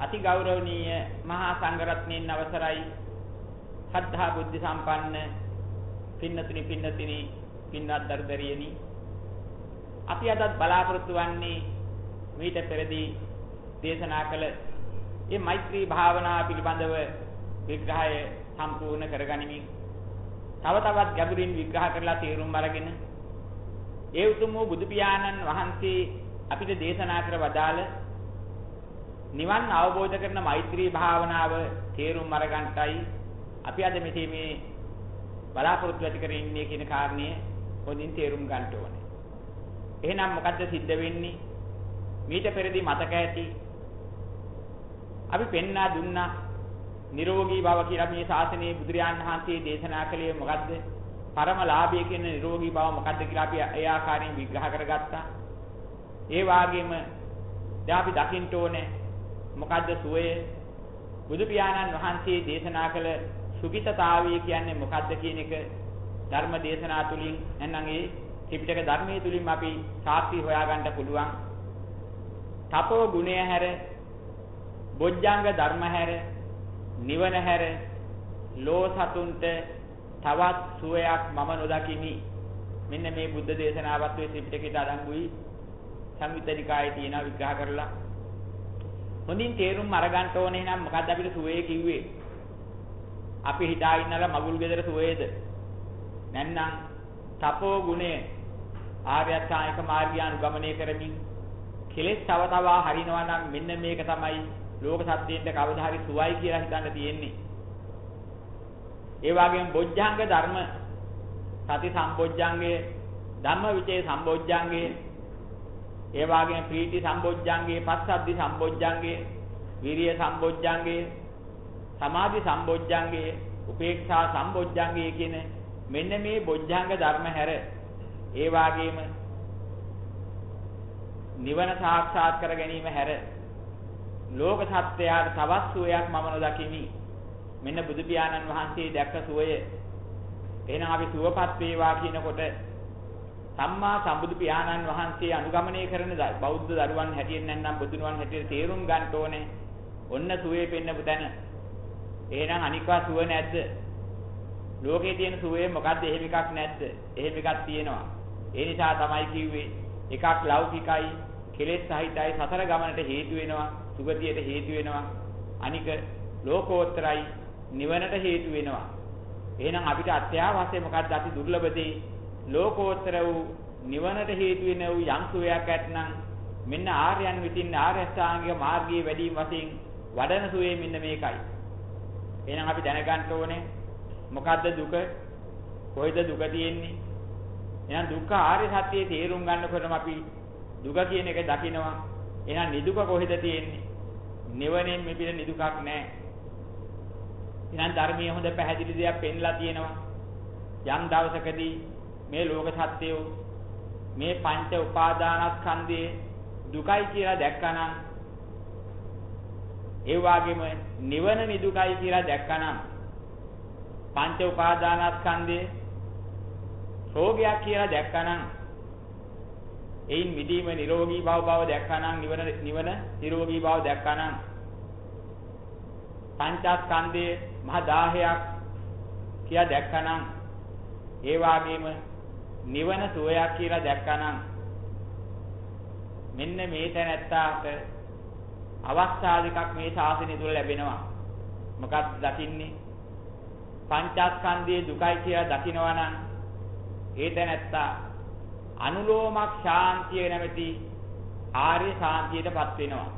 අති ගෞරවනීය මහා සංඝරත්නයන් අවසරයි. සද්ධා බුද්ධ සම්පන්න පින්නතුනි පින්නතිනි පින්වත් දරුදරියනි අපි අදත් බලාපොරොත්තු වන්නේ මීට පෙරදී දේශනා කළ මේ මෛත්‍රී භාවනා පිළිබඳව විග්‍රහය සම්පූර්ණ කරගනිමින් තව තවත් ගැඹුරින් විග්‍රහ කරලා තේරුම් අරගෙන ඒ උතුම් වූ බුදු පියාණන් වහන්සේ අපිට දේශනා කර වදාළ නිවන් අවබෝධ කරන මෛත්‍රී භාවනාව තේරුම් අරගන්ටයි අපි අද මෙතේ මේ බලාපොරොත්තු ඇති කරගෙන ඉන්නේ කියන කාරණය හොඳින් තේරුම් ගන්න ඕනේ. එහෙනම් මොකද්ද සිද්ධ වෙන්නේ? මීට පෙරදී මතක ඇති අපි පෙන්නා දුන්නා නිරෝගී බව කියලා මේ ශාසනයේ බුදුරජාන් වහන්සේ දේශනා කළේ මොකද්ද? පරම ලාභය කියන නිරෝගී බව මොකද්ද කියලා අපි ඒ ආකාරයෙන් විග්‍රහ කරගත්තා. ඒ වාගේම දැන් අපි දකින්න ඕනේ මොකද්ද සුවය? බුදු පියාණන් වහන්සේ දේශනා කළ සුඛිතතාවය කියන්නේ මොකද්ද කියන එක ධර්ම දේශනා තුලින් නැත්නම් ඒ ත්‍රිපිටක ධර්මයේ තුලින් අපි සාක්ෂි හොයාගන්න පුළුවන්. තපෝ ගුණය හැර බොජ්ජංග ධර්ම හැර නිවන හැර ලෝ සතුන්ට තවත් සුවයක් මම නොදකිමි. මෙන්න මේ බුද්ධ දේශනාවත් ඔය ත්‍රිපිටකයට අඩංගුයි සංයුත්තනිකායේ තියෙන විග්‍රහ කරලා හොඳින් තේරුම් අරගන්න ඕනේ නම් මොකද්ද අපිට සුවේ කිව්වේ? අපි හිතා ඉන්නලා මගුල් ගෙදර සුවේද? නැත්නම් තපෝ ගුණය ආර්ය අෂ්ටාංගික මාර්ගය අනුගමනය කරමින් කෙලෙස් තව තවා හරිනවා නම් මෙන්න මේක තමයි ලෝක සත්‍යයෙන්ද කවදා හරි සුවයි කියලා හිතන්න තියෙන්නේ. ඒ වගේම බොජ්ජංග ධර්ම සති සම්බොජ්ජංගය ධම්ම විචේ සම්බොජ්ජංගය ඒ වගේම ප්‍රීති සම්බොජ්ජංගේ පස්සද්ධි සම්බොජ්ජංගේ විරිය සම්බොජ්ජංගේ සමාධි සම්බොජ්ජංගේ උපේක්ෂා සම්බොජ්ජංගේ කියන මෙන්න මේ බොජ්ජංග ධර්ම හැර. ඒ වගේම නිවන සාක්ෂාත් කර ගැනීම හැර. ලෝක සත්‍යයට තවත් සුවයක් මම නොදකිමි. මෙන්න බුදු පියාණන් වහන්සේ දැක්ක සුවය. එහෙනම් අපි සුවපත් වේවා කියනකොට සම්මා සම්බුදු පියාණන් වහන්සේ අනුගමනය කරන බෞද්ධ දරුවන් හැටියෙන් නැත්නම් බුදුනුවන් හැටියට තේරුම් ගන්න ඕනේ. ඔන්න සුවේ පෙන්නපු තැන. එහෙනම් අනිකවා සුව නැද්ද? ලෝකේ තියෙන සුවේ මොකද්ද? එහෙම එකක් නැද්ද? එහෙම එකක් තියෙනවා. ඒ නිසා තමයි කිව්වේ එකක් ලෞකිකයි, කෙලෙස් සහිතයි සතර ගමනට හේතු වෙනවා, සුගතියට හේතු වෙනවා. අනික ලෝකෝත්තරයි නිවනට හේතු වෙනවා. එහෙනම් අපිට අත්‍යවශ්‍ය මොකද්ද? අපි දුර්ලභ දේ ලෝකෝත්තර වූ නිවනට හේතු වෙන වූ යම් සුවයක් ඇතනම් මෙන්න ආර්යයන් විසින් ආර්ය අෂ්ටාංගික මාර්ගයේ වැඩිම වශයෙන් වඩන සුවේ මෙන්න මේකයි. එහෙනම් අපි දැනගන්න ඕනේ මොකද්ද දුක? කොහෙද දුක තියෙන්නේ? එහෙනම් දුක්ඛ ආර්ය සත්‍යයේ තේරුම් ගන්නකොටම අපි දුක කියන එක දකිනවා. එහෙනම් නිදුක කොහෙද තියෙන්නේ? නිවනෙන් මෙපිට නිදුකක් නැහැ. එහෙනම් ධර්මයේ හොඳ පැහැදිලි දෙයක් පෙන්ලා තියෙනවා. යම් දවසකදී මේ ලෝක සත්‍යය මේ පංච උපාදානස්කන්ධයේ දුකයි කියලා දැක්කනම් ඒ වගේම නිවන නිදුකයි කියලා දැක්කනම් පංච උපාදානස්කන්ධයේ රෝගයක් කියලා දැක්කනම් එයින් මිදීම නිරෝගී බව බව දැක්කනම් නිවන නිවන නිරෝගී බව දැක්කනම් පංචස්කන්ධයේ මහ දාහයක් කියලා දැක්කනම් ඒ වගේම නිවන සුවයක් කියලා දැක්කනම් මෙන්න මේ තැනැත්තාට අවස්ථා දෙකක් මේ ශාසනය තුල ලැබෙනවා. මොකක්ද දකින්නේ? පංචස්කන්ධයේ දුකයි කියලා දකිනවා නම් ඒ තැනැත්තා අනුලෝමක් ශාන්තිය නැමැති ආර්ය ශාන්තියටපත් වෙනවා.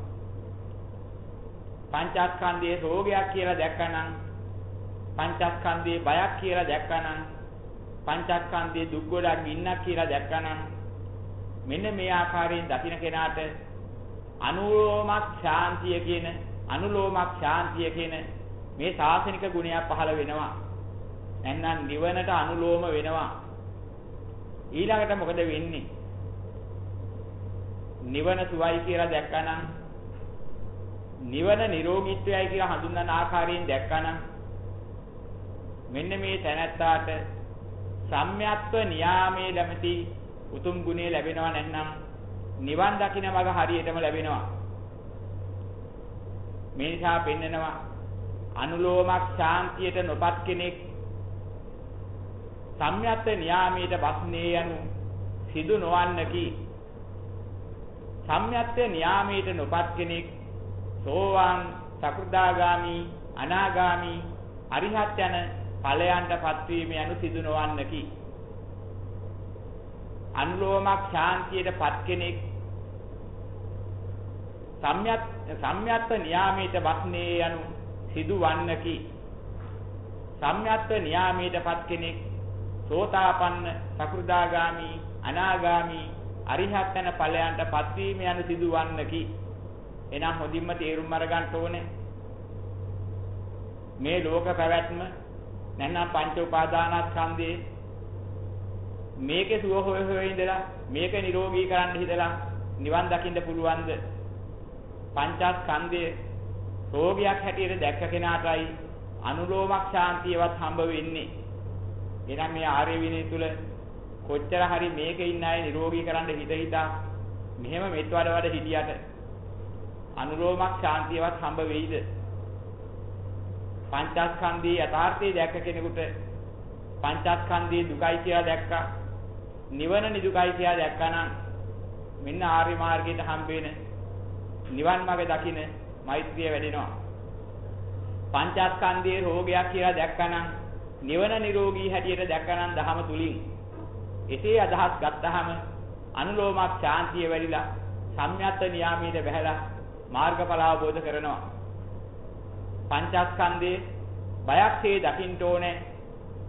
පංචස්කන්ධයේ රෝගයක් කියලා දැක්කනම් පංචස්කන්ධයේ බයක් කියලා දැක්කනම් පංචස්කන්ධයේ දුක් ගොඩක් ගින්නක් කියලා දැක්කනම් මෙන්න මේ ආකාරයෙන් දකින්න කෙනාට අනුලෝමක් ශාන්තිය කියන අනුලෝමක් ශාන්තිය කියන මේ සාසනික ගුණයක් පහළ වෙනවා. නැත්නම් නිවනට අනුලෝම වෙනවා. ඊළඟට මොකද වෙන්නේ? නිවන සුවයි කියලා දැක්කනම් නිවන නිරෝගීත්වයයි කියලා හඳුන්වන ආකාරයෙන් දැක්කනම් මෙන්න මේ තැනැත්තාට සම්්‍යත්ව නියාමයේ ළමති උතුම් ගුණය ලැබෙනවා නැත්නම් නිවන් දකින්න මඟ හරියටම ලැබෙනවා. මේ නිසා පෙන්නනවා අනුලෝමක් ශාන්තියට නොපත් කෙනෙක් සම්්‍යත්ත න්යාමයට වස්නේ යනු සිදු නොවන්නකි සම්්‍යත්ත න්යාමයට නොපත් කෙනෙක් සෝවාන් සකෘදාගාමි අනාගාමි අරිහත් යන ඵලයන්ටපත් වීම යනු සිදු නොවන්නකි. අනුලෝමක් ශාන්තියටපත් කෙනෙක් සම්්‍යත් සම්්‍යත්ත න්යාමයට වස්නේ යනු සිදු වන්නකි සම්්‍යත්ත න්යාමයටපත් කෙනෙක් සෝතාපන්න සකෘදාගාමි අනාගාමි අරිහත් යන ඵලයන්ටපත් වීම යන සිදු වන්නකි එනම් හොඳින්ම තේරුම් අරගන්න ඕනේ. මේ ලෝක පැවැත්ම නැත්නම් පංච උපාදානස්කන්ධේ මේකේ සුව හොය හොය ඉඳලා මේක නිරෝගී කරන්න හිතලා නිවන් දකින්න පුළුවන්ද පංචස්කන්ධයේ රෝගයක් හැටියට දැක්ක කෙනාටයි අනුලෝමක් ශාන්තියවත් හම්බ වෙන්නේ. එහෙනම් මේ ආර්ය විනය තුල කොච්චර හරි මේකේ ඉන්න අය නිරෝගී කරන්න හිත හිතා මෙහෙම මෙත් වඩ වඩ හිටියට අනුලෝමක් ශාන්තියවත් හම්බ වෙයිද? පංචස්කන්ධයේ යථාර්ථය දැක්ක කෙනෙකුට පංචස්කන්ධයේ දුකයි කියලා දැක්කා. නිවන නිදුකයි කියලා දැක්කනම් මෙන්න ආර්ය මාර්ගයට හම්බ වෙන නිවන් මාර්ග දකින්න මෛත්‍රිය වැඩෙනවා. පංචස්කන්ධයේ රෝගයක් කියලා දැක්කනම් නිවන නිරෝගී හැටියට දැක්කනම් දහම තුලින් එසේ අදහස් ගත්තාම අනුලෝමක් ශාන්තිය වැඩිලා සම්්‍යත්ත නියාමීට බහැලා මාර්ගඵල අවබෝධ කරනවා. පංචස්කන්ධයේ බයක්සේ දකින්න ඕනේ.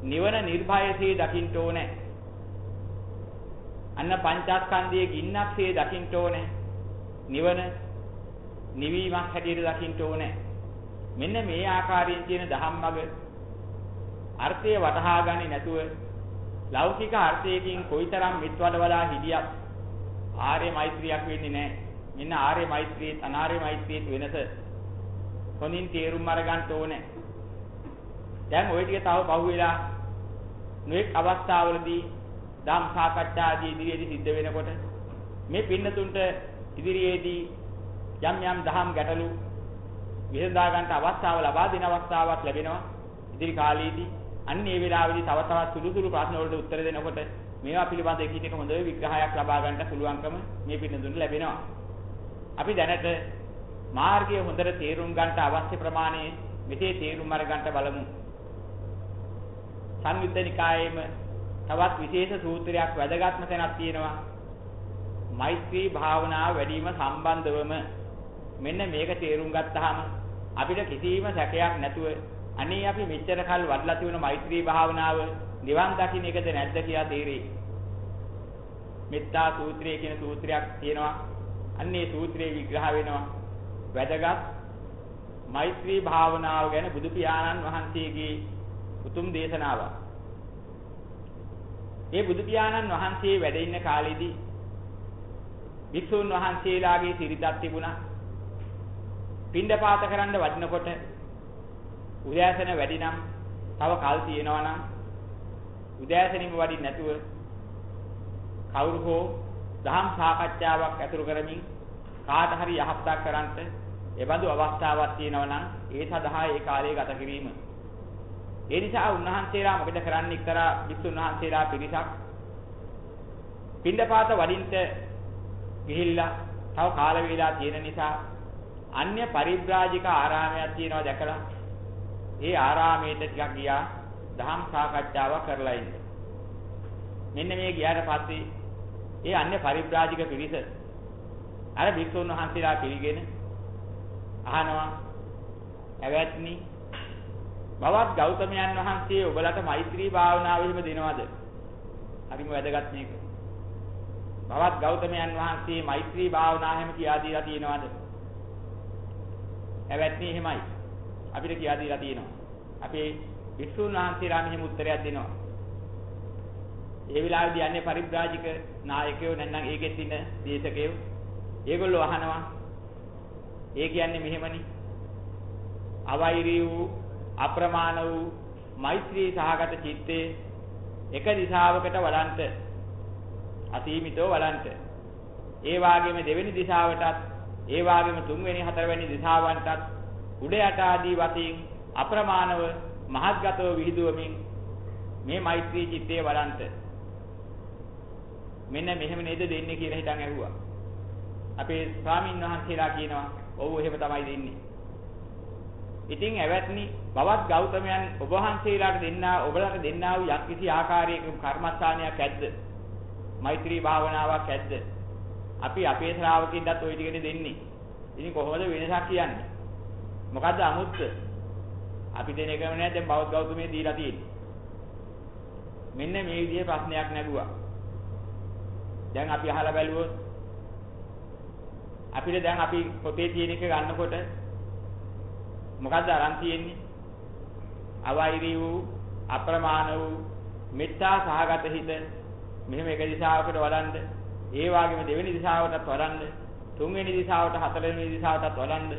නිවන නිර්භයසේ දකින්න ඕනේ. අන්න පංචස්කන්ධයේ ගින්නක්සේ දකින්න ඕනේ. නිවන නිවීමක් හැටියට දකින්න ඕනේ. මෙන්න මේ ආකාරයෙන් තියෙන ධම්මග අර්ථය වටහා ගන්නේ නැතුව ලෞකික අර්ථයකින් කොයිතරම් මිත්වල වලා හිටියත් ආර්ය මෛත්‍රියක් වෙන්නේ නැහැ. මෙන්න ආර්ය මෛත්‍රියේ අනාර්ය මෛත්‍රියේ වෙනස හොඳින් තේරුම් අරගන්න ඕනේ. දැන් ওই ටික තව පහුවෙලා නොඑක් අවස්ථාවලදී ධම් සාකච්ඡා ආදී ඉදිරියේදී සිද්ධ වෙනකොට මේ පින්නතුන්ට ඉදිරියේදී යම් යම් දහම් ගැටලු විසඳා ගන්නට අවස්ථාව ලබා දෙන අවස්ථාවක් ලැබෙනවා ඉදිරි කාලයේදී අන්න ඒ වෙලාවේදී තව තවත් සුළු සුළු ප්‍රශ්න වලට උත්තර දෙනකොට මේවා පිළිබඳ එකින් එක හොඳ විග්‍රහයක් ලබා ගන්නට පුළුවන්කම මේ පින්නතුන්ට ලැබෙනවා අපි දැනට මාර්ගය හොඳට තේරුම් ගන්නට අවශ්‍ය ප්‍රමාණය මෙසේ තේරුම් අරගන්න බලමු සංයුද්ධ නිකායේම තවත් විශේෂ සූත්‍රයක් වැදගත්ම තැනක් තියෙනවා මෛත්‍රී භාවනාව වැඩිම සම්බන්ධවම මෙන්න මේක තේරුම් ගත්තාම අපිට කිසිම සැකයක් නැතුව අනේ අපි මෙච්චර කල් වඩලා තිබුණ මෛත්‍රී භාවනාව නිවන් දකින්න එකද නැද්ද කියලා තේරෙයි. මෙත්තා සූත්‍රය කියන සූත්‍රයක් තියෙනවා. අන්නේ සූත්‍රයේ විග්‍රහ වෙනවා. වැදගත් මෛත්‍රී භාවනාව ගැන බුදු පියාණන් වහන්සේගේ උතුම් දේශනාවක්. ඒ බුදු පියාණන් වහන්සේ වැඩ ඉන්න කාලෙදී වික්ෂුන් වහන්සේලාගේ සිරිතක් තිබුණා. පින්ඩපාත කරන්න වඩිනකොට උදෑසන වැඩි නම් තව කල් තියෙනවා නම් උදෑසනින්ම වඩින්න නැතුව කවුරු හෝ දහම් සාකච්ඡාවක් ඇතුළු කරමින් කාට හරි යහපතක් කරන්නට එබඳු අවස්ථාවක් තියෙනවා නම් ඒ සඳහා ඒ කාලය ගත කිරීම. ඒ නිසා උන්වහන්සේලා මොකද කරන්නේ එක්තරා විසුණු වහන්සේලා පිරිසක් පින්ඩපාත වඩින්ට ගිහිල්ලා තව කාල වේලා තියෙන නිසා අන්‍ය පරිබ්‍රාජික ආරාමයක් තියෙනවා දැකලා ඒ ආරාමයට ටිකක් ගියා දහම් සාකච්ඡාවක් කරලා ඉන්න. මෙන්න මේ ගියාට පස්සේ ඒ අන්‍ය පරිබ්‍රාජික පිරිස අර භික්ෂුන් වහන්සේලා පිළිගෙන අහනවා ඇවැත්නි බවත් ගෞතමයන් වහන්සේ ඔබලට මෛත්‍රී භාවනාව එහෙම දෙනවද? හරිම වැදගත් මේක. බවත් ගෞතමයන් වහන්සේ මෛත්‍රී භාවනාව එහෙම කියා දීලා තියෙනවද? ඇවැත්නි එහෙමයි. අපිට කියා දීලා තියෙනවා. අපේ වික්ෂුන් වහන්සේලා මෙහෙම උත්තරයක් දෙනවා. ඒ වෙලාවේදී යන්නේ පරිබ්‍රාජික නායකයෝ නැත්නම් ඒකෙත් ඉන්න දේශකයෝ. ඒගොල්ලෝ අහනවා. ඒ කියන්නේ මෙහෙමනි. අවෛරී වූ අප්‍රමාණ වූ මෛත්‍රී සහගත චිත්තේ එක දිශාවකට වඩන්ට අසීමිතව වඩන්ට ඒ වාගේම දෙවෙනි දිශාවටත් ඒ වාගේම තුන්වෙනි හතරවෙනි දිශාවන්ටත් උඩ යට ආදී වශයෙන් අප්‍රමාණව මහත්ගතව විහිදුවමින් මේ මෛත්‍රී චිත්තය වඩන්ත මෙන්න මෙහෙම නේද දෙන්නේ කියලා හිතන් ඇහුවා. අපේ ස්වාමින් වහන්සේලා කියනවා ඔව් එහෙම තමයි දෙන්නේ. ඉතින් ඇවැත්නි බවත් ගෞතමයන් ඔබ වහන්සේලාට දෙන්නා ඔබලට දෙන්නා වූ යම්කිසි ආකාරයක කර්මස්ථානයක් ඇද්ද? මෛත්‍රී භාවනාවක් ඇද්ද? අපි අපේ ශ්‍රාවකින්ටත් ওই ටිකනේ දෙන්නේ. ඉතින් කොහොමද වෙනසක් කියන්නේ? මොකද්ද අමුත්ත? අපි දෙන එකම නෑ දැන් බවත් ගෞතමයේ දීලා තියෙන්නේ. මෙන්න මේ විදිහේ ප්‍රශ්නයක් නැගුවා. දැන් අපි අහලා බැලුවොත් අපිට දැන් අපි පොතේ තියෙන එක ගන්නකොට මොකද්ද අරන් තියෙන්නේ? අවෛරී වූ අප්‍රමාණ වූ මෙත්තා සහගත හිත මෙහෙම එක දිශාවකට වඩන්ද ඒ වගේම දෙවෙනි දිශාවටත් වඩන්ද තුන්වෙනි දිශාවට හතරවෙනි දිශාවටත් වඩන්ද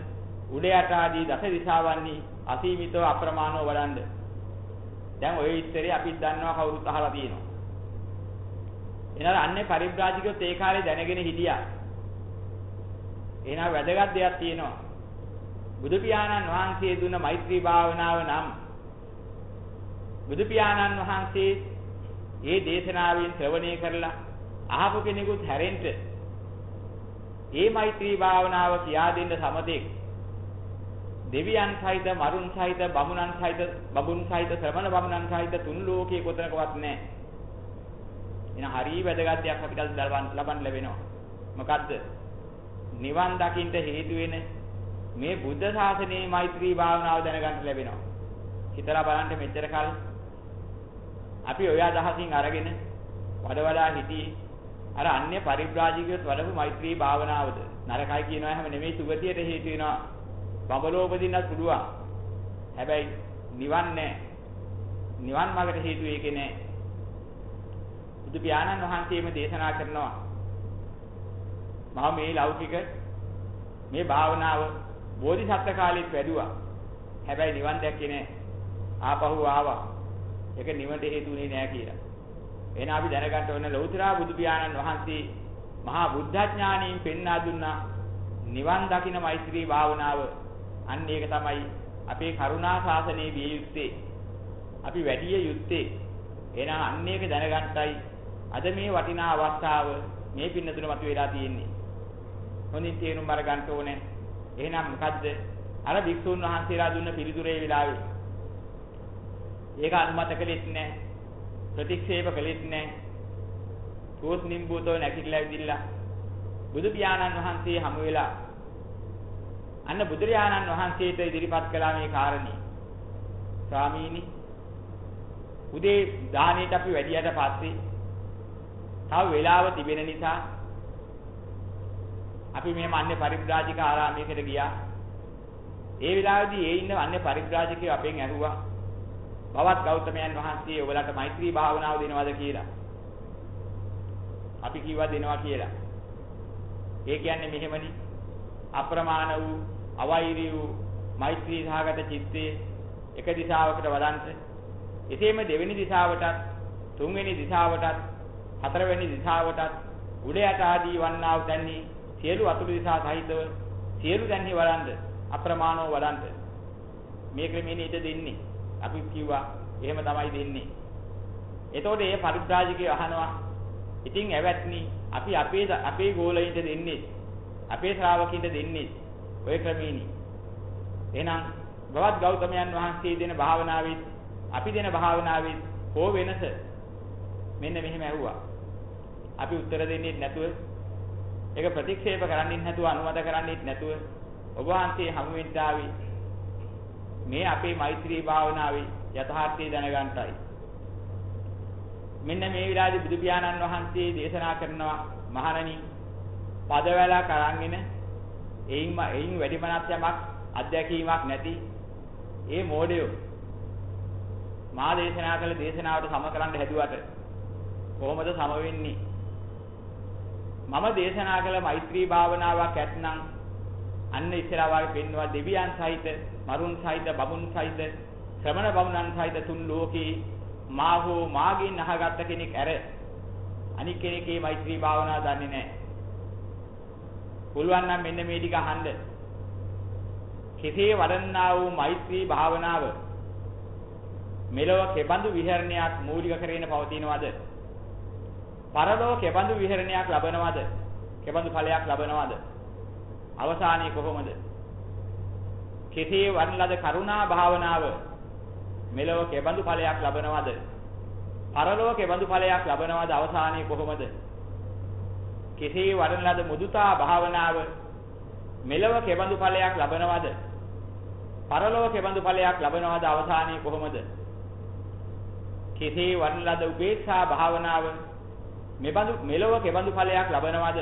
උඩ යට ආදී දස දිශාවන්හි අසීමිතව අප්‍රමාණව වඩන්ද දැන් ওই විස්තරේ අපිත් දන්නවා කවුරුත් අහලා තියෙනවා එහෙනම් අන්නේ පරිබ්‍රාජිකයොත් ඒ කාලේ දැනගෙන හිටියා. එහෙනම් වැදගත් දෙයක් තියෙනවා. බුදු පියාණන් වහන්සේ දුන්න මෛත්‍රී භාවනාව නම් බුදු පියාණන් වහන්සේ මේ දේශනාවෙන් ශ්‍රවණය කරලා අහපු කෙනෙකුත් හැරෙන්න මේ මෛත්‍රී භාවනාව කියා දෙන්න සමතෙක් දෙවියන් සහිත මරුන් සහිත බමුණන් සහිත බබුන් සහිත ශ්‍රමණ බමුණන් සහිත තුන් ලෝකයේ කොතනකවත් නැහැ එන හරිය වැදගත් දෙයක් අපිට ලබන්න ලැබෙනවා. මොකද්ද? නිවන් දකින්න හේතු වෙන මේ බුද්ධ ශාසනයේ මෛත්‍රී භාවනාව දැනගන්න ලැබෙනවා. හිතලා බලන්න මෙච්චර කල් අපි ඔය අදහසින් අරගෙන වඩ වඩා හිටියේ අර අන්‍ය පරිබ්‍රාජිකයොත් වඩපු මෛත්‍රී භාවනාවද නරකයි කියනවා හැම නෙමෙයි සුගතියට හේතු වෙනවා. බඹලෝපදින්නත් පුළුවන්. හැබැයි නිවන් නැහැ. නිවන් මාර්ගට හේතු ඒකේ නැහැ. බුදු පියාණන් වහන්සේම දේශනා කරනවා මම මේ ලෞකික මේ භාවනාව බෝධිසත්ව කාලෙත් වැඩුවා. හැබැයි නිවන් දැක්කේ නෑ. ආපහු ආවා. ඒක නිවනට හේතුුනේ නෑ කියලා. එහෙනම් අපි දැනගන්න ඕන ලෞතර බුදු පියාණන් වහන්සේ මහා බුද්ධඥානයෙන් පෙන්වා දුන්නා නිවන් දකින මෛත්‍රී භාවනාව. අන්න ඒක තමයි අපේ කරුණා ශාසනයේ විය යුත්තේ. අපි වැඩි යුත්තේ. එහෙනම් අන්න ඒක දැනගන්නයි අද මේ වටිනා අවස්ථාව මේ පින්නතුන මතුවලා තියෙන්නේ. හොඳින් තේරුම් අරගන්න ඕනේ. එහෙනම් මොකද්ද? අර භික්ෂුන් වහන්සේලා දුන්න පිළිතුරේ වෙලාවේ. ඒක අනුමත කළෙත් නැහැ. ප්‍රතික්ෂේප කළෙත් නැහැ. කෝස් නිම්බුතෝ නැකිట్లా විදිලා බුදු පියාණන් වහන්සේ හමු වෙලා අන්න බුදුරජාණන් වහන්සේට ඉදිරිපත් කළා මේ කාරණේ. ස්වාමීනි උදේ දානෙට අපි වැඩියට පස්සේ තව වේලාව තිබෙන නිසා අපි මේ අන්‍ය පරිබ්‍රාජික ආරාමයකට ගියා. ඒ වෙලාවේදී ඒ ඉන්න අන්‍ය පරිබ්‍රාජිකයෝ අපෙන් ඇහුවා බවත් ගෞතමයන් වහන්සේ ඔයගලට මෛත්‍රී භාවනාව දෙනවද කියලා. අපි කිව්වා දෙනවා කියලා. ඒ කියන්නේ මෙහෙමනි අප්‍රමාණ වූ අවෛරී වූ මෛත්‍රී සහගත චිත්තේ එක දිශාවකට වඩන්ත එසේම දෙවෙනි දිශාවටත් තුන්වෙනි දිශාවටත් හතරවෙනි දිශාවටත් උඩ යට ආදී වන්නා වූ තැන්හි සියලු අතුරු දිශා සහිතව සියලු තැන්හි වඩන්ද අප්‍රමාණව වඩන්ද මේ ක්‍රමෙන් ඊට දෙන්නේ. අපි කිව්වා එහෙම තමයි දෙන්නේ. එතකොට මේ පරිත්‍රාජිකය අහනවා ඉතින් ඇවැත්නි අපි අපේ අපේ ගෝලයින්ට දෙන්නේ අපේ ශ්‍රාවකින්ට දෙන්නේ ඔය ක්‍රමෙනි එහෙනම් බවත් ගෞතමයන් වහන්සේ දෙන භාවනාවෙත් අපි දෙන භාවනාවෙත් කෝ වෙනස? මෙන්න මෙහෙම ඇහුවා. අපි උත්තර දෙන්නේ නැතුව ඒක ප්‍රතික්ෂේප කරන්නේ නැතුව අනුමත කරන්නේ නැතුව ඔබ වහන්සේ හමු වෙන්න ආවේ. මේ අපේ මෛත්‍රී භාවනාවේ යථාර්ථය දැනගන්නයි. මෙන්න මේ විලාදී බුදු පියාණන් වහන්සේ දේශනා කරනවා මහණනි පදවැලක් අරන්ගෙන එයින්ම එයින් වැඩිමනක් යමක් අධ්‍යක්ීමක් නැති ඒ මෝඩයෝ මා දේශනා කළ දේශනාවට සම කරන්න හැදුවට කොහොමද සම වෙන්නේ? මම දේශනා කළ මෛත්‍රී භාවනාවක් ඇත්නම් අන්න ඉස්සරහා වාගේ පෙන්නවා දෙවියන් සහිත මරුන් සහිත බමුන් සහිත ශ්‍රමණ බමුණන් සහිත තුන් ලෝකේ මා හෝ මාගෙන් අහගත්ත කෙනෙක් ඇර අනික් කෙනෙක්ගේ මෛත්‍රී භාවනාව දන්නේ නැහැ. පුළුවන් නම් මෙන්න මේ ටික අහන්න. කෙසේ වඩන්නා වූ මෛත්‍රී භාවනාව මෙලොව කෙබඳු විහරණයක් මූලික කරගෙන පවතිනවද? පරලොව කෙබඳු විහරණයක් ලබනවද? කෙබඳු ඵලයක් ලබනවද? අවසානයේ කොහොමද? කෙසේ වඩන ලද කරුණා භාවනාව මෙලොව කෙබඳු ඵලයක් ලබනවද? පරලොව කෙබඳු ඵලයක් ලබනවද? අවසානයේ කොහොමද? කෙසේ වඩන ලද මුදුතා භාවනාව මෙලොව කෙබඳු ඵලයක් ලබනවද? පරලොව කෙබඳු ඵලයක් ලබනවද? අවසානයේ කොහොමද? කෙසේ වඩන ලද උපේක්ෂා භාවනාව මෙබඳු මෙලොව කෙබඳු ඵලයක් ලබනවද?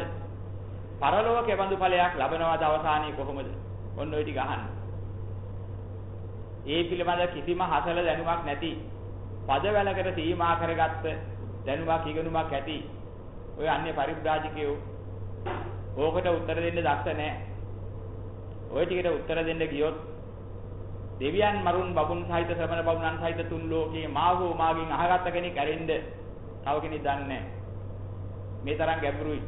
පරලොව කෙබඳු ඵලයක් ලබනවද? අවසානයේ කොහොමද? ඔන්න ඔය ටික අහන්න. ඒ පිළිබඳ කිසිම හසල දැනුමක් නැති පදවැලකට සීමා කරගත්ත දැනුමක් ඉගෙනුමක් ඇති ඔය අන්‍ය පරිබ්‍රාජිකයෝ ඕකට උත්තර දෙන්න දක්ෂ නැහැ. ඔය ටිකට උත්තර දෙන්න ගියොත් දෙවියන් මරුන් බබුන් සහිත ශ්‍රමණ බබුනන් සහිත තුන් ලෝකේ මාවෝ මාගෙන් අහගත්ත කෙනෙක් ඇරෙන්න තව කෙනෙක් දන්නේ නැහැ. මේ තරම් ගැඹුරුයි.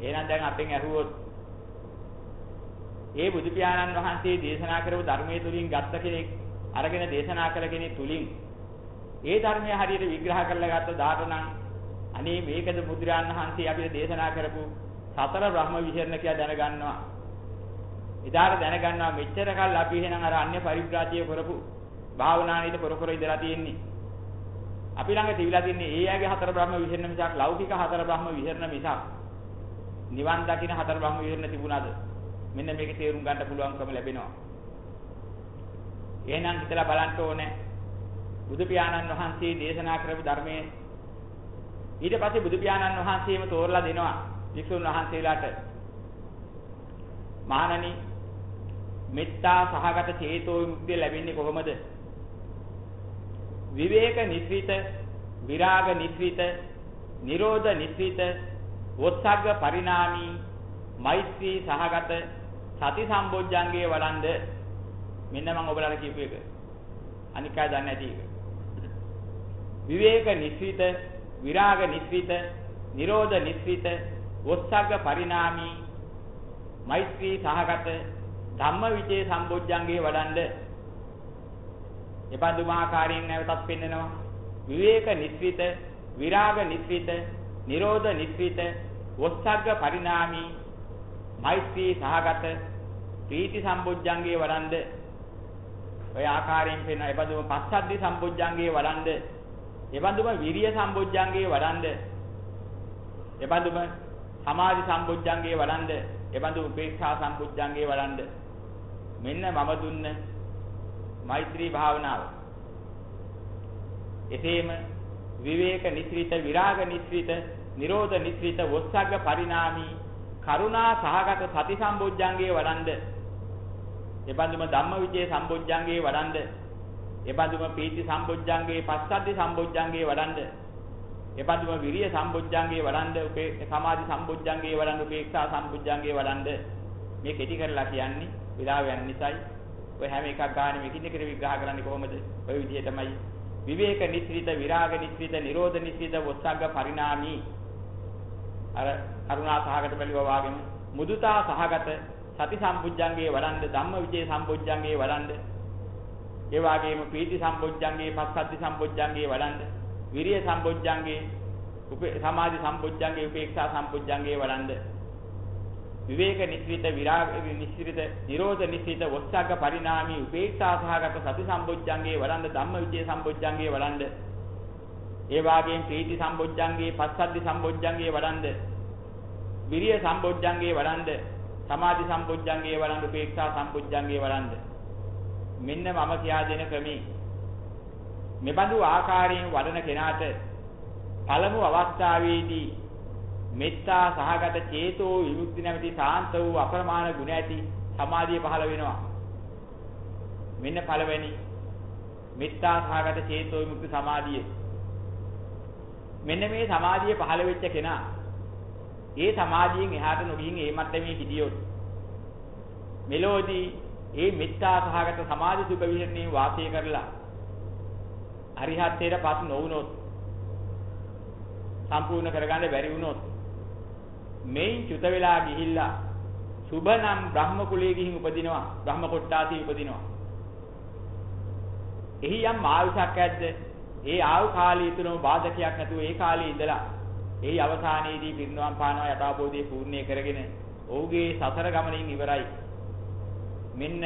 එහෙනම් දැන් අපෙන් ඇහුවොත් ඒ බුදු පියාණන් වහන්සේ දේශනා කරපු ධර්මයේ තුලින් ගත්ත කෙනෙක් අරගෙන දේශනා කළ කෙනෙක් තුලින් ඒ ධර්මය හරියට විග්‍රහ කරලා ගත්ත දාට නම් අනේ මේකද බුදුරාන් වහන්සේ අපිට දේශනා කරපු සතර බ්‍රහ්ම විහරණ කියලා දැනගන්නවා. ඉදාට දැනගන්නවා මෙච්චර කල් අපි එහෙනම් අර අන්‍ය පරිබ්‍රාජ්‍ය කරපු භාවනානීද කර කර ඉඳලා තියෙන්නේ. අපි ළඟ තිබිලා තින්නේ ඒ ආගේ හතර බ්‍රහ්ම විහරණ මිසක් ලෞකික හතර බ්‍රහ්ම විහරණ මිසක් නිවන් දකින්න හතර බ්‍රහ්ම විහරණ තිබුණාද? මෙන්න මේකේ තේරුම් ගන්න පුළුවන්කම ලැබෙනවා. එහෙනම් හිතලා බලන්න ඕනේ බුදු පියාණන් වහන්සේ දේශනා කරපු ධර්මයේ ඊට පස්සේ බුදු පියාණන් වහන්සේම තෝරලා දෙනවා වික්ෂුන් වහන්සේලාට මහණනි මෙත්තා සහගත චේතෝ විමුක්තිය ලැබෙන්නේ කොහොමද විවේක නිස්විත විරාග නිස්විත නිරෝධ නිස්විත වොත්සග්ග පරිණාමී මෛත්‍රී සහගත සති සම්බොජ්ජංගේ වඩන්ද මෙන්න මම ඔබලාට කියපු එක. අනික් අය දන්නේ නැති එක. විවේක නිස්විත විරාග නිස්විත නිරෝධ නිස්විත වොත්සග්ග පරිණාමී මෛත්‍රී සහගත ධම්ම විචේ සම්බොජ්ජංගේ වඩන්ද එබඳු මාකාරයෙන් නැවතත් පෙන්නනවා. විවේක නිස්විත විරාග නිස්විත නිරෝධ නිස්විත වොස්සග්ග පරිණාමී මෛත්‍රී සහගත ප්‍රීති සම්බොජ්ජංගේ වඩන්ද ඔය ආකාරයෙන් පෙන්න එබඳුම පස්සද්ධි සම්බොජ්ජංගේ වඩන්ද එබඳුම විරිය සම්බොජ්ජංගේ වඩන්ද එබඳුම සමාධි සම්බොජ්ජංගේ වඩන්ද එබඳු උපේක්ෂා සම්බොජ්ජංගේ වඩන්ද මෙන්න මම දුන්න මෛත්‍රී භාවනාව. එසේම විවේක නිස්ෘත විරාග නිස්ෘත නිරෝධ නිස්ෘත වොස්සග්ග පරිණාමී කරුණා සහගත සති සම්බොජ්ජංගේ වඩන්ද. එබඳුම ධම්මවිජේ සම්බොජ්ජංගේ වඩන්ද. එබඳුම පීති සම්බොජ්ජංගේ පස්සද්ධි සම්බොජ්ජංගේ වඩන්ද. එබඳුම විරිය සම්බොජ්ජංගේ වඩන්ද උපේ සමාධි සම්බොජ්ජංගේ වඩන්ද උපේක්ෂා සම්බොජ්ජංගේ වඩන්ද. මේ කෙටි කරලා කියන්නේ විලාව යන නිසායි. ඔය හැම එකක් ගන්න මේකින් එකට විග්‍රහ කරන්නේ කොහොමද? ඔය විදිහටමයි විවේක නිස්සිත විරාග නිස්සිත නිරෝධ නිස්සිත වොස්සග්ග පරිණාමී. අර කරුණා සහගත බැලුවා වාගෙම මුදුතා සහගත සති සම්බුද්ධංගේ වඩන්ද ධම්ම විජේ සම්බුද්ධංගේ වඩන්ද ඒ වාගේම පීති සම්බුද්ධංගේ පස්සද්ධි සම්බුද්ධංගේ වඩන්ද විරිය සම්බුද්ධංගේ සමාධි සම්බුද්ධංගේ උපේක්ෂා සම්බුද්ධංගේ වඩන්ද විවේක නිස්සිත විරාග නිස්සිත නිරෝධ නිස්සිත වොස්සග්ග පරිණාමී උපේක්ෂා සහගත සති සම්බොජ්ජංගේ වඩන්ද ධම්ම විජේ සම්බොජ්ජංගේ වඩන්ද ඒ වාගේම ප්‍රීති සම්බොජ්ජංගේ පස්සද්ධි සම්බොජ්ජංගේ වඩන්ද විරිය සම්බොජ්ජංගේ වඩන්ද සමාධි සම්බොජ්ජංගේ වඩන්ද උපේක්ෂා සම්බොජ්ජංගේ වඩන්ද මෙන්න මම කියා දෙන ක්‍රමී. මෙබඳු ආකාරයෙන් වඩන කෙනාට පළමු අවස්ථාවේදී මෙත්තා සහගත චේතෝ විමුක්ති නැමැති සාන්ත වූ අප්‍රමාණ ගුණ ඇති සමාධිය පහළ වෙනවා. මෙන්න පළවෙනි මෙත්තා සහගත චේතෝ විමුක්ති සමාධිය. මෙන්න මේ සමාධිය පහළ වෙච්ච කෙනා ඒ සමාධියෙන් එහාට නොගින් ඒ මට්ටමේ හිටියොත් මෙලෝදී ඒ මෙත්තා සහගත සමාධි සුඛ විහරණේ වාසය කරලා අරිහත්ත්වයට පස් නොවුනොත් සම්පූර්ණ කරගන්න බැරි වුණොත් මේන් චුත වෙලා ගිහිල්ලා සුබ නම් බ්‍රහ්ම කුලයේ ගිහින් උපදිනවා. බ්‍රහ්ම කොට්ටාසී උපදිනවා. එහි යම් ආයුෂක් ඇද්ද? ඒ ආයු කාලය තුනම බාධකයක් නැතුව ඒ කාලේ ඉඳලා එහි අවසානයේදී පිරිනවම් පානවා යථාබෝධය පූර්ණේ කරගෙන ඔහුගේ සසර ගමනින් ඉවරයි. මෙන්න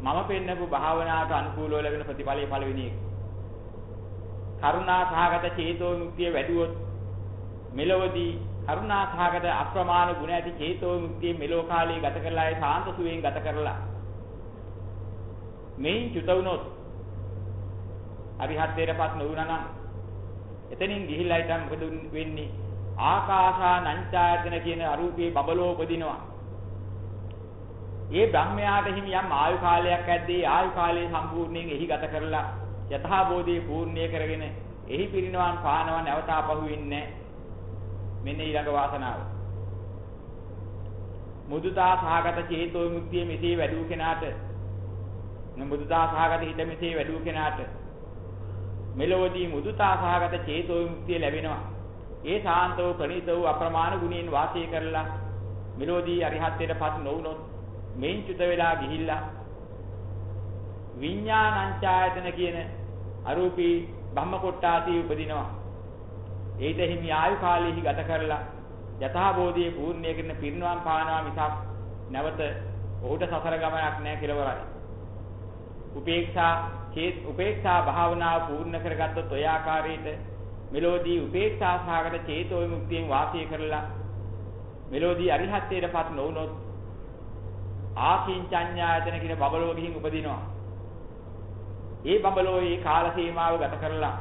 මම පෙන්නපු භාවනාවට අනුකූලව ලැබෙන ප්‍රතිඵලයේ පළවෙනි එක. කරුණා සහගත චේතෝ මුක්තිය වැඩුවොත් මෙලොවදී කරුණා සහගත අප්‍රමාණ ගුණ ඇති චේතෝ මුක්තිය මෙලෝ කාලයේ ගත කරලා ඒ සාන්ත සුවයෙන් ගත කරලා. මෙයින් චුත වුණොත් අරිහත්ත්වයටපත් නොවුණා නම් එතනින් ගිහිල්ලා හිටන් මොකද වෙන්නේ? ආකාශා නංචායතන කියන අරූපේ බබලෝ උපදිනවා. ඒ බ්‍රහ්මයාට හිමි යම් ආයු කාලයක් ඇද්දී ආයු කාලයේ සම්පූර්ණයෙන් එහි ගත කරලා යථා බෝධිය පූර්ණිය කරගෙන එහි පිරිනවන් පානව නැවත අපහු වෙන්නේ මෙන්න ඊළඟ වාසනාව මුදුතා සහගත චේතෝ මුක්තිය මෙසේ වැඩූ කෙනාට මුදුතා සහගත හිත මෙසේ වැඩූ කෙනාට මෙලොවදී මුදුතා සහගත චේතෝ මුක්තිය ලැබෙනවා ඒ සාන්තව ප්‍රණීතව අප්‍රමාණ ගුණයෙන් වාසය කරලා මෙලොවදී අරිහත්ත්වයටපත් නොවුනොත් මෙයින් චුත වෙලා ගිහිල්ලා විඥානංචායතන කියන අරූපී බ්‍රහ්ම කොට්ටාසී උපදිනවා. ඒිට හිමි ආයු කාලෙහි ගත කරලා යථා බෝධියේ පූර්ණිය කරන පිරිනවම් පානවා මිසක් නැවත ඔහුට සසර ගමනක් නැහැ කෙලවරයි. උපේක්ෂා චේත් උපේක්ෂා භාවනාව පූර්ණ කරගත්තොත් ඔය ආකාරයට මෙලෝදී උපේක්ෂා සහගත චේතෝ විමුක්තියෙන් වාසය කරලා මෙලෝදී අරිහත්ත්වයටපත් නොවුනොත් ආකින්චඤ්ඤායතන කියන බබලෝ ගිහින් උපදිනවා. ඒ බබලෝ ඒ කාල සීමාව ගත කරලා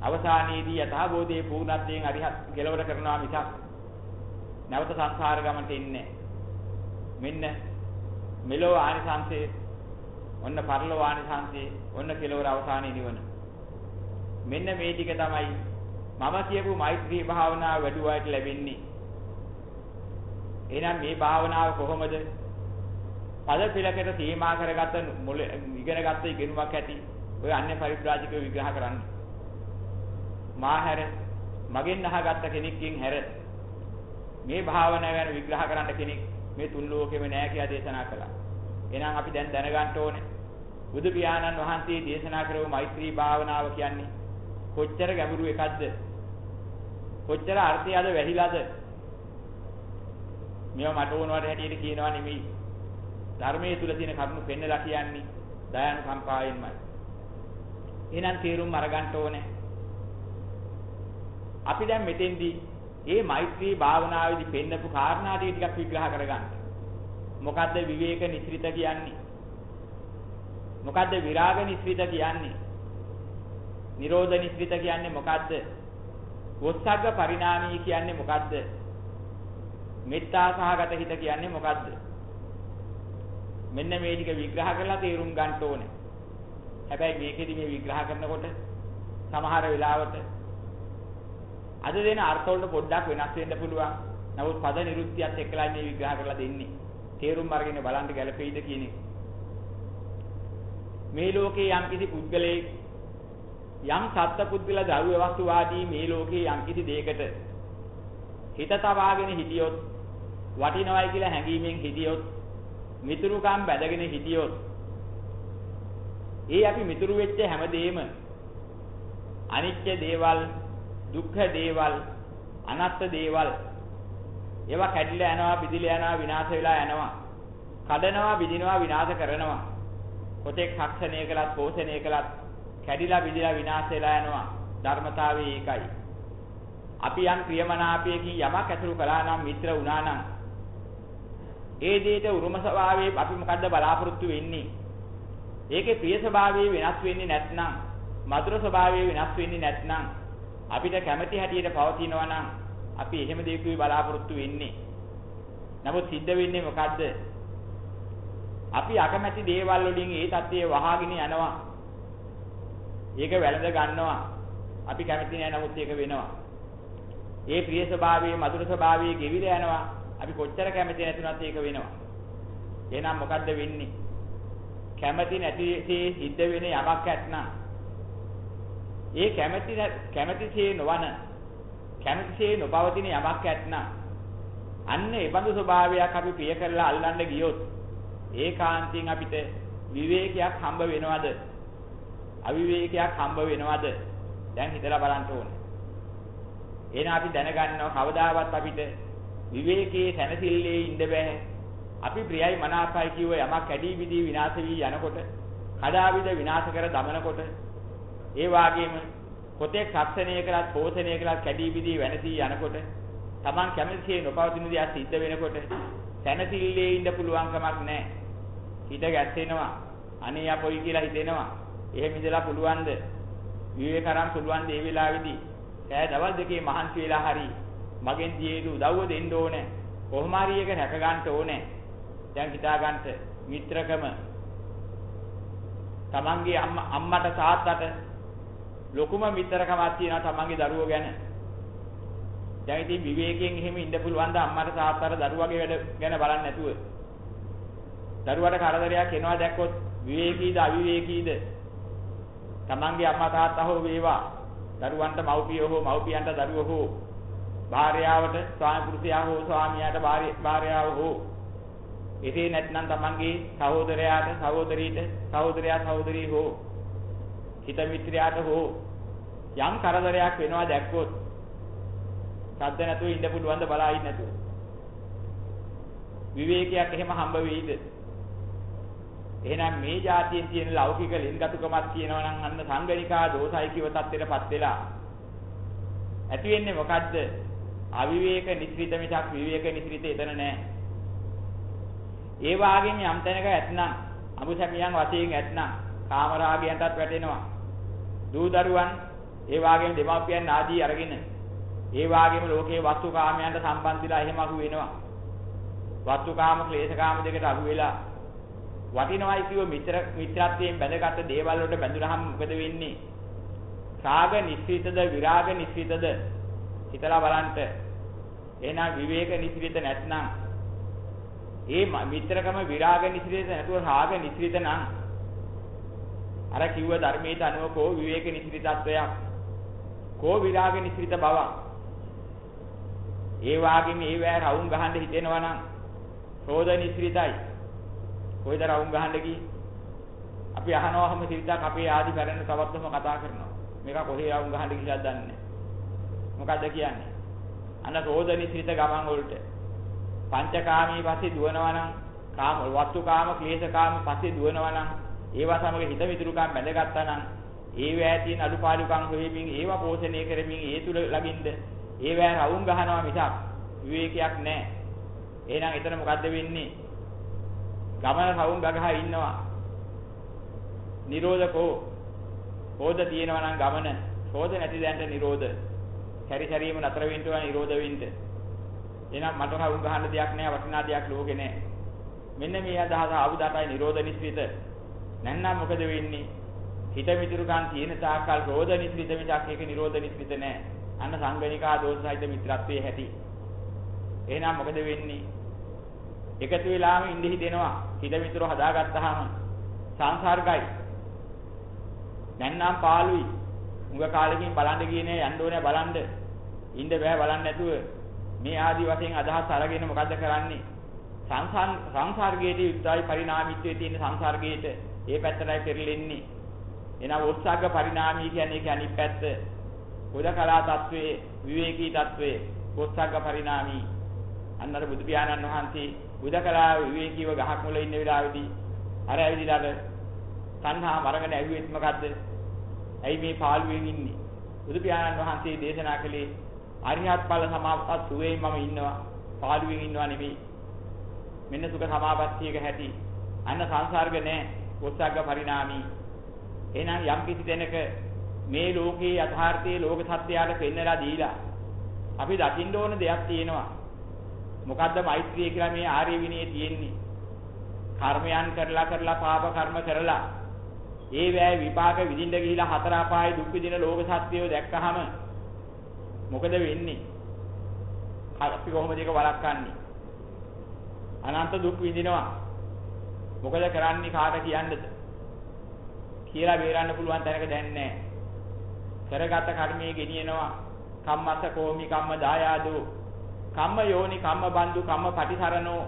අවසානයේදී යථාබෝධයේ පූර්ණත්වයෙන් අරිහත් කෙලවර කරනවා මිසක් නැවත සංසාර ගමනට ඉන්නේ මෙන්න මෙලෝ ආනිසංසයේ ඔන්න පරලෝ ආනිසංසයේ ඔන්න කෙලවර අවසානයේ නිවන මෙන්න මේ ටික තමයි මම කියපු මෛත්‍රී භාවනාව වැඩුවාට ලැබෙන්නේ. එහෙනම් මේ භාවනාව කොහොමද? පද පිළකට සීමා කරගත්ත ඉගෙනගත්ත ඉගෙනුමක් ඇති ඔය අන්‍ය පරිබ්‍රාජිකව විග්‍රහ කරන්නේ. මා හැර මගෙන් අහගත්ත කෙනෙක්ගෙන් හැර මේ භාවනාව ගැන විග්‍රහ කරන්න කෙනෙක් මේ තුන් ලෝකෙම නෑ කියලා දේශනා කළා. එහෙනම් අපි දැන් දැනගන්න ඕනේ බුදු පියාණන් වහන්සේ දේශනා කරපු මෛත්‍රී භාවනාව කියන්නේ කොච්චර ගැඹුරු එකක්ද? කොච්චර අර්ථයද වැහිලාද? මේවා මට ඕනවට හැටියට කියනවා නෙමෙයි. ධර්මයේ තුල තියෙන කරුණු පෙන්නලා කියන්නේ දයානුකම්පාවෙන්මයි. එහෙනම් තේරුම් අරගන්න ඕනේ. අපි දැන් මෙතෙන්දී මේ මෛත්‍රී භාවනාවේදී පෙන්නපු කාරණා ටික විග්‍රහ කරගන්න. මොකද්ද විවේක නිස්ෘත කියන්නේ? මොකද්ද විරාග නිස්ෘත කියන්නේ? නිරෝධ නිස්ෘත කියන්නේ මොකද්ද? වොස්සග්ග පරිණාමී කියන්නේ මොකද්ද? මෙත්තා සහගත හිත කියන්නේ මොකද්ද? මෙන්න මේ ටික විග්‍රහ කරලා තේරුම් ගන්න ඕනේ. හැබැයි මේකෙදි මේ විග්‍රහ කරනකොට සමහර වෙලාවට අද දෙන අර්ථ වලට පොඩ්ඩක් වෙනස් වෙන්න පුළුවන්. නමුත් පද නිරුක්තියත් එක්කලා මේ විග්‍රහ කරලා දෙන්නේ. තේරුම් අරගෙන බලන්න ගැළපෙයිද කියන එක. මේ ලෝකේ යම් කිසි පුද්ගලයෙක් යම් සත්පුද්ගල ද්‍රව්‍ය වස්තුවාදී මේ ලෝකේ යම් කිසි දෙයකට හිත තබාගෙන හිටියොත් වටිනවයි කියලා හැඟීමෙන් හිටියොත් මිතුරුකම් බැඳගෙන හිටියොත් ඒ අපි මිතුරු වෙච්ච හැමදේම අනිත්‍ය දේවල් දුක්ඛ දේවල් අනාත්ම දේවල් ඒවා කැඩිලා යනවා බිදිලා යනවා විනාශ වෙලා යනවා. කඩනවා බිදිනවා විනාශ කරනවා. කොතෙක් රක්ෂණය කළත් පෝෂණය කළත් කැඩිලා බිදිලා විනාශ වෙලා යනවා. ධර්මතාවය ඒකයි. අපි යම් ප්‍රියමනාපයකින් යමක් ඇතුළු කළා නම් මිත්‍ර වුණා නම් ඒ දෙයට උරුම ස්වභාවයේ අපි මොකද්ද බලාපොරොත්තු වෙන්නේ? ඒකේ ප්‍රිය ස්වභාවය වෙනස් වෙන්නේ නැත්නම්, මధుර ස්වභාවය වෙනස් වෙන්නේ නැත්නම්, අපිට කැමැති හැටියට පවතිනවා නම් අපි එහෙම දෙයකුයි බලාපොරොත්තු වෙන්නේ. නමුත් සිද්ධ වෙන්නේ මොකද්ද? අපි අකමැති දේවල් වලින් ඒ தත්ත්වය වහාගෙන යනවා. ඒක වැළඳ ගන්නවා. අපි කැමති නෑ නමුත් ඒක වෙනවා. ඒ ප්‍රිය ස්වභාවයේ මధుර ස්වභාවයේ ගෙවිලා යනවා. අපි කොච්චර කැමති නැතුණත් ඒක වෙනවා. එහෙනම් මොකද්ද වෙන්නේ? කැමති නැතිසේ සිද්ධ වෙන යමක් ඇත්නම් ඒ කැමති කැමතිසේ නොවන කැමතිසේ නොපවතින යමක් ඇත්නම් අන්න ඒ බඳු ස්වභාවයක් අපි ප්‍රිය කරලා අල්ලන්න ගියොත් ඒකාන්තයෙන් අපිට විවේකයක් හම්බ වෙනවද? අවිවේකයක් හම්බ වෙනවද? දැන් හිතලා බලන්න ඕනේ. එහෙනම් අපි දැනගන්නවා කවදාවත් අපිට විවේකයේ සැනසෙල්ලේ ඉන්න බෑ. අපි ප්‍රියයි මනාපයි කියව යමක් කැඩී බිදී විනාශ වී යනකොට, කඩාවිද විනාශ කර දමනකොට, ඒ වාගේම කොතෙක් සත්සනය කළත්, පෝෂණය කළත් කැඩී බිදී වෙනසී යනකොට, Taman කැමතිසේ නොපවතින දේ සිද්ධ වෙනකොට සැනසෙල්ලේ ඉන්න පුළුවන් කමක් නැහැ. හිත ගැස්සෙනවා. අනේ අපොයි කියලා හිතෙනවා. එහෙම ඉඳලා පුළුවන්ද? විවේකරම් පුළුවන්ද මේ වෙලාවේදී? ඈ දවල් දෙකේ මහන්සි වෙලා හරි මගෙන් දියේතු උදව්ව දෙන්න ඕනේ. කොහොම හරි එක රැක ගන්න ඕනේ. දැන් හිතා ගන්න මිත්‍රකම තමන්ගේ අම්මට තාත්තට ලොකුම මිත්‍රකමක් තියෙනවා තමන්ගේ දරුවෝ ගැන. දැන් ඉතින් විවේකයෙන් එහෙම ඉන්න පුළුවන් ද අම්මට තාත්තට දරුවගේ වැඩ ගැන බලන්නේ නැතුව. දරුවට කරදරයක් එනවා දැක්කොත් විවේකීද අවිවේකීද තමන්ගේ අම්මා තාත්තා හෝ වේවා දරුවන්ට මව්පියෝ හෝ මව්පියන්ට දරුවෝ හෝ භාර්යාවට ස්වාමි පුරුෂයා හෝ ස්වාමියාට භාර්යාව හෝ එසේ නැත්නම් තමන්ගේ සහෝදරයාට සහෝදරීට සහෝදරයා සහෝදරී හෝ හිත මිත්‍රයාට හෝ යම් කරදරයක් වෙනවා දැක්කොත් සද්ද නැතුව ඉන්න පුළුවන් ද බලා ඉන්න නැතුව විවේකයක් එහෙම හම්බ වෙයිද එහෙනම් මේ જાතියෙන් තියෙන ලෞකික ලින්ගතුකමක් තියෙනවා නම් අන්න සංගණිකා දෝසයි කිව තත්ත්වෙටපත් වෙලා ඇති වෙන්නේ මොකද්ද අවිවේක නිස්ෘත මිසක් විවේක නිස්ෘත එතන නැහැ. ඒ වාගෙන් යම් තැනක ඇතනම් අමුසැමියන් වශයෙන් ඇතනම් කාමරාගයන්ටත් වැටෙනවා. දූ දරුවන් ඒ වාගෙම දෙමාපියන් ආදී අරගෙන ඒ වාගෙම ලෝකයේ වස්තු කාමයන්ට සම්බන්ධිලා එහෙම අහු වෙනවා. වස්තු කාම ක්ලේශ කාම දෙකට අහු වෙලා වටිනවයි කියව මිත්‍ර මිත්‍රත්වයෙන් බැඳගත් දේවල් වලට බැඳුනහම මොකද වෙන්නේ? රාග නිස්සිතද විරාග නිස්සිතද හිතලා බලන්න. එහෙනම් විවේක නිස්සිත නැත්නම් ඒ මිත්‍රකම විරාග නිස්සිත නැතුව රාග නිස්සිත නම් අර කිව්ව ධර්මයට අනුව කෝ විවේක නිස්සිතත්වයක් කෝ විරාග නිස්සිත බවක්. ඒ වාගේම ඒ වෑ රවුම් ගහන්න හිතෙනවා නම් ක්‍රෝධ නිස්සිතයි කොයිද රවුම් ගහන්න ගියේ? අපි අහනවාම සිරිතක් අපේ ආදි පැරණ තවත්වම කතා කරනවා. මේක කොහේ රවුම් ගහන්න ගියද දන්නේ නැහැ. මොකද්ද කියන්නේ? අන්න රෝධනිසිත ගමන් වලට. පංචකාමී පස්සේ දුවනවා නම් කාම වස්තුකාම ක්ලේශකාම පස්සේ දුවනවා නම් ඒවා සමග හිත මිතුරුකම් බැඳගත්තා නම් ඒවැය තියෙන අඩුපාඩුකම් හොයමින් ඒවා පෝෂණය කරමින් ඒ තුල ළඟින්ද ඒවැය රවුම් ගහනවා මිසක් විවේකයක් නැහැ. එහෙනම් එතන මොකද්ද වෙන්නේ? ගමන රවුම් ගගහ ඉන්නවා. නිරෝධකෝ හොද තියෙනවා නම් ගමන හොද නැති දැනට නිරෝධ සැරිසැරීම නතර වෙන්න ඕන නිරෝධ වෙන්න. එහෙනම් මට කවුරු ගහන්න දෙයක් නැහැ වටිනා දෙයක් ලෝකේ නැහැ. මෙන්න මේ අදහස ආවුදාටයි නිරෝධ නිස්සිත. නැත්නම් මොකද වෙන්නේ? හිත මිතුරුකම් තියෙන තාක්කල් රෝධ නිස්සිත මිසක් ඒක නිරෝධ නිස්සිත නැහැ. අන්න සංගණිකා දෝෂ සහිත මිත්‍රත්වයේ හැටි. එහෙනම් මොකද වෙන්නේ? එකතු වෙලාම ඉඳි හිතෙනවා. හිත මිතුරු හදාගත්තාම සංසර්ගයි. නැත්නම් පාළුයි. මුග කාලෙකින් බලන්න ගියේ යන්න ඕනේ බලන්න. ඉන්න බෑ බලන්න නැතුව මේ ආදි වශයෙන් අදහස් අරගෙන මොකද්ද කරන්නේ? සංසාර සංසාර්ගයේ යුක්තයි පරිණාමීත්වයේ තියෙන සංසාර්ගයේට ඒ පැත්තටයි පෙරලෙන්නේ. එනවා උත්සාග පරිණාමී කියන්නේ ඒක අනිත් පැත්ත. උදකලා තත්වයේ විවේකී තත්වයේ උත්සාග පරිණාමී. අන්නර බුදු පියාණන් වහන්සේ උදකලා විවේකීව ගහක් මුල ඉන්න වෙලාවේදී අර ඇවිදිලාද තණ්හා මරගෙන ඇවිවෙත් මොකද්ද? ඇයි මේ පාළුවෙන් ඉන්නේ? බුදු පියාණන් වහන්සේ දේශනා කළේ අරිහත් ඵල සමාපත් සුවේ මම ඉන්නවා. පාළුවෙන් ඉන්නවා නෙමෙයි. මෙන්න සුඛ සමාපත්තියක හැටි. අන්න සංසර්ග නැහැ. උත්සග්ග පරිණාමී. එහෙනම් යම් කිසි දෙනක මේ ලෝකේ යථාර්ථයේ ලෝක සත්‍යයට පෙන්නලා දීලා අපි දකින්න ඕන දෙයක් තියෙනවා. මොකද්ද මෛත්‍රිය කියලා මේ ආර්ය විනයේ තියෙන්නේ. කර්මයන් කරලා කරලා පාප කර්ම කරලා ඒ වැය විපාක විඳින්න ගිහිලා හතර අපායේ දුක් විඳින ලෝක සත්‍යය දැක්කහම මොකද වෙන්නේ? අපි කොහොමද ඒක වළක්වන්නේ? අනන්ත දුක් විඳිනවා. මොකද කරන්නේ කාට කියන්නද? කියලා බේරන්න පුළුවන් තැනක දැන් නැහැ. කරගත කර්මයේ ගෙනියනවා. කම්මස්ස කෝමි කම්ම දායාදෝ. කම්ම යෝනි කම්ම බන්දු කම්ම පටිසරණෝ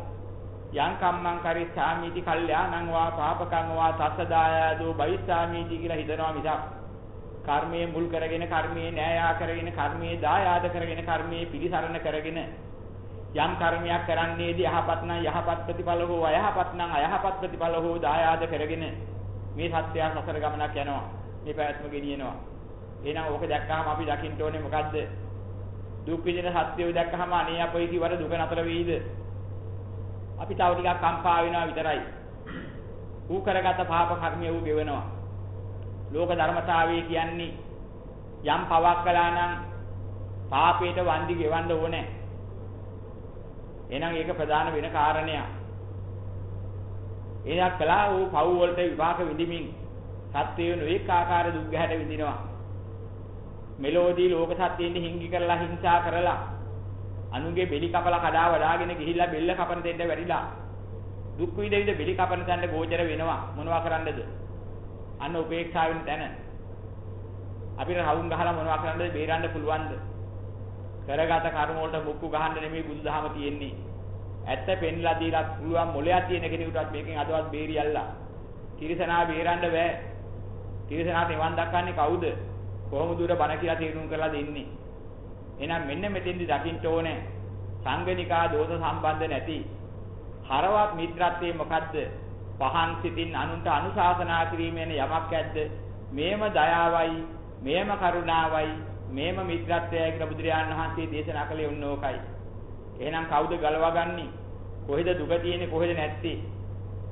යං කම්මං කරිස්සාමීති කල්යාණං වා පාපකං වා තස්සදායදෝ බයිස්සාමීති කියලා හිතනවා මිසක් කර්මයේ මුල් කරගෙන කර්මයේ න්‍යායා කරගෙන කර්මයේ දායාද කරගෙන කර්මයේ පිළිසරණ කරගෙන යම් කර්මයක් කරන්නේදී යහපත් නම් යහපත් ප්‍රතිඵල හෝ අයහපත් නම් අයහපත් ප්‍රතිඵල හෝ දායාද කරගෙන මේ සත්‍ය සසර ගමනක් යනවා. මේ පැවැත්ම ගෙනියනවා. එහෙනම් ඕක දැක්කහම අපි දකින්න ඕනේ මොකද්ද? දුක් විඳින සත්‍යය දැක්කහම අනේ අපේ කිවර දුක නතර වෙයිද? අපි තව ටිකක් කම්පා වෙනවා විතරයි. ඌ කරගත පාප කර්මය ඌ ගෙවනවා. ලෝක ධර්මතාවය කියන්නේ යම් පවක් කළා නම් පාපයට වන්දි ගෙවන්න ඕනේ. එහෙනම් ඒක ප්‍රධාන වෙන කාරණයක්. එයක් කළා වූ පව් වලට විපාක විඳිමින් සත්‍යය නොඑක ආකාර දුක් ගැහැට විඳිනවා. මෙලෝදී ලෝක සත්‍යයෙන් හිංගි කරලා හිංසා කරලා අනුගේ බෙලි කපලා කඩා වඩාගෙන ගිහිල්ලා බෙල්ල කපන දෙන්න වැඩිලා දුක් විඳ විඳ බෙලි කපන තැනට ගෝචර වෙනවා මොනවා කරන්නද? අන්න උපේක්ෂාවෙන් තැන. අපිට රවුම් ගහලා මොනවා කරන්නද බේරන්න පුළුවන්ද? කරගත කර්ම වලට මුක්කු ගහන්න නෙමෙයි බුදුදහම තියෙන්නේ. ඇත්ත පෙන්ලා දීලා පුළුවන් මොලයක් තියෙන කෙනෙකුටත් මේකෙන් අදවත් බේරියල්ලා. තිරසනා බේරන්න බෑ. තිරසනාට නිවන් දක්වන්නේ කවුද? කොහොමද උඩ බණ කියලා තීරුම් කරලා දෙන්නේ? එහෙනම් මෙන්න මෙතෙන්දි දකින්න ඕනේ සංගණිකා දෝෂ සම්බන්ධ නැති හරවත් මිත්‍රත්වයේ මොකද්ද? පහන් සිතින් අනුන්ට අනුශාසනා කිරීමෙන් යමක් ඇද්ද? මේම දයාවයි, මේම කරුණාවයි, මේම මිත්‍රත්වයයි කියලා බුදුරජාණන් වහන්සේ දේශනා කළේ උන්න ඕකයි. එහෙනම් කවුද ගලවගන්නේ? කොහෙද දුක තියෙන්නේ කොහෙද නැත්තේ?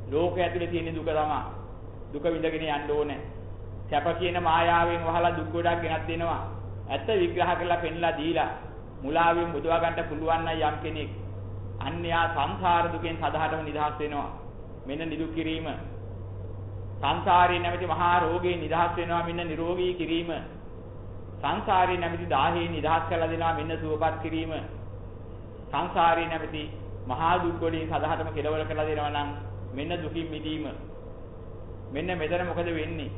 ලෝකය ඇතුලේ තියෙන දුක තමයි. දුක විඳගෙන යන්න ඕනේ. සැප කියන මායාවෙන් වහලා දුක් ගොඩක් ගෙනත් දෙනවා. ඇත්ත විග්‍රහ කරලා පෙන්ලා දීලා මුලාවෙන් මුදවා ගන්න පුළුවන් නම් යම් කෙනෙක් අන්‍යා සංසාර දුකෙන් සදාහටම නිදහස් වෙනවා. මෙන්න නිදුක් කිරීම. සංසාරේ නැමැති මහා රෝගේ නිදහස් වෙනවා මෙන්න නිරෝගී කිරීම. සංසාරේ නැමැති දාහේ නිදහස් කරලා දෙනවා මෙන්න සුවපත් කිරීම. සංසාරේ නැමැති මහා දුක් වලින් සදාහටම කෙලවර කරලා දෙනවා නම් මෙන්න දුකින් මිදීම. මෙන්න මෙතන මොකද වෙන්නේ?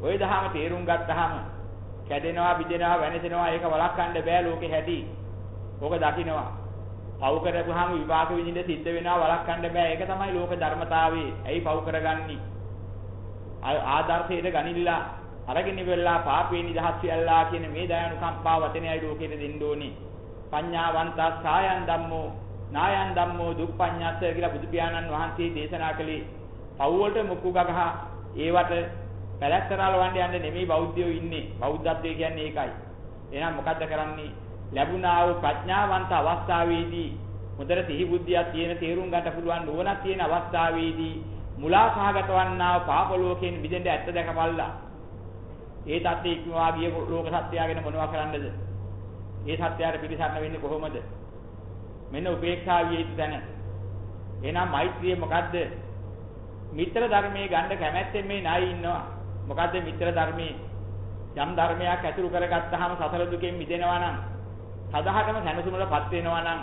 ওই දහම තේරුම් ගත්තාම කැඩෙනවා, බිඳෙනවා, වෙනසෙනවා ඒක වළක්වන්න බෑ ලෝකේ හැටි. ඕක දකින්නවා. පව් කරපුවාම විපාක විඳින්න සිද්ධ වෙනවා වළක්වන්න බෑ. ඒක තමයි ලෝක ධර්මතාවය. ඇයි පව් කරගන්නේ? ආදර්ශයට ගනිilla අරගෙන ඉවරලා පාපේ නිදහස් වෙල්ලා කියන මේ දයානුකම්පා වචනයයි ලෝකෙට දෙන්න ඕනේ. පඤ්ඤාවන්තා සායන් ධම්මෝ නායන් ධම්මෝ දුප්පඤ්ඤාස කියලා බුදු පියාණන් වහන්සේ දේශනා කළේ. පව් වලට මුක්කු ගගහ ඒවට පැලැස්තරාල වණ්ඩ යන්නේ නෙමෙයි බෞද්ධයෝ ඉන්නේ. බෞද්ධත්වය කියන්නේ ඒකයි. එහෙනම් මොකද්ද කරන්නේ? ලැබුණා වූ ප්‍රඥාවන්ත අවස්ථාවේදී හොඳට සිහි බුද්ධියක් තියෙන තේරුම් ගන්න පුළුවන් නුවණක් තියෙන අවස්ථාවේදී මුලා සහගත වන්නා වූ පාප ලෝකයෙන් මිදෙන්න ඇත්ත දැකපල්ලා. ඒ தත්ත්වය ඉක්මවා ගිය ලෝක සත්‍යයගෙන මොනවා කරන්නද? ඒ සත්‍යයට පිළිසරණ වෙන්නේ කොහොමද? මෙන්න උපේක්ෂාවිය යුතු තැන. එහෙනම් මෛත්‍රිය මොකද්ද? මිත්‍ර ධර්මයේ ගන්න කැමැත්තෙන් මේ ණයි ඉන්නවා. මොකද්ද මිත්‍ර ධර්මයේ? යම් ධර්මයක් ඇතුළු කරගත්තාම සසර දුකෙන් මිදෙනවා නම් සදාහටම සැනසුමලපත් වෙනවා නම්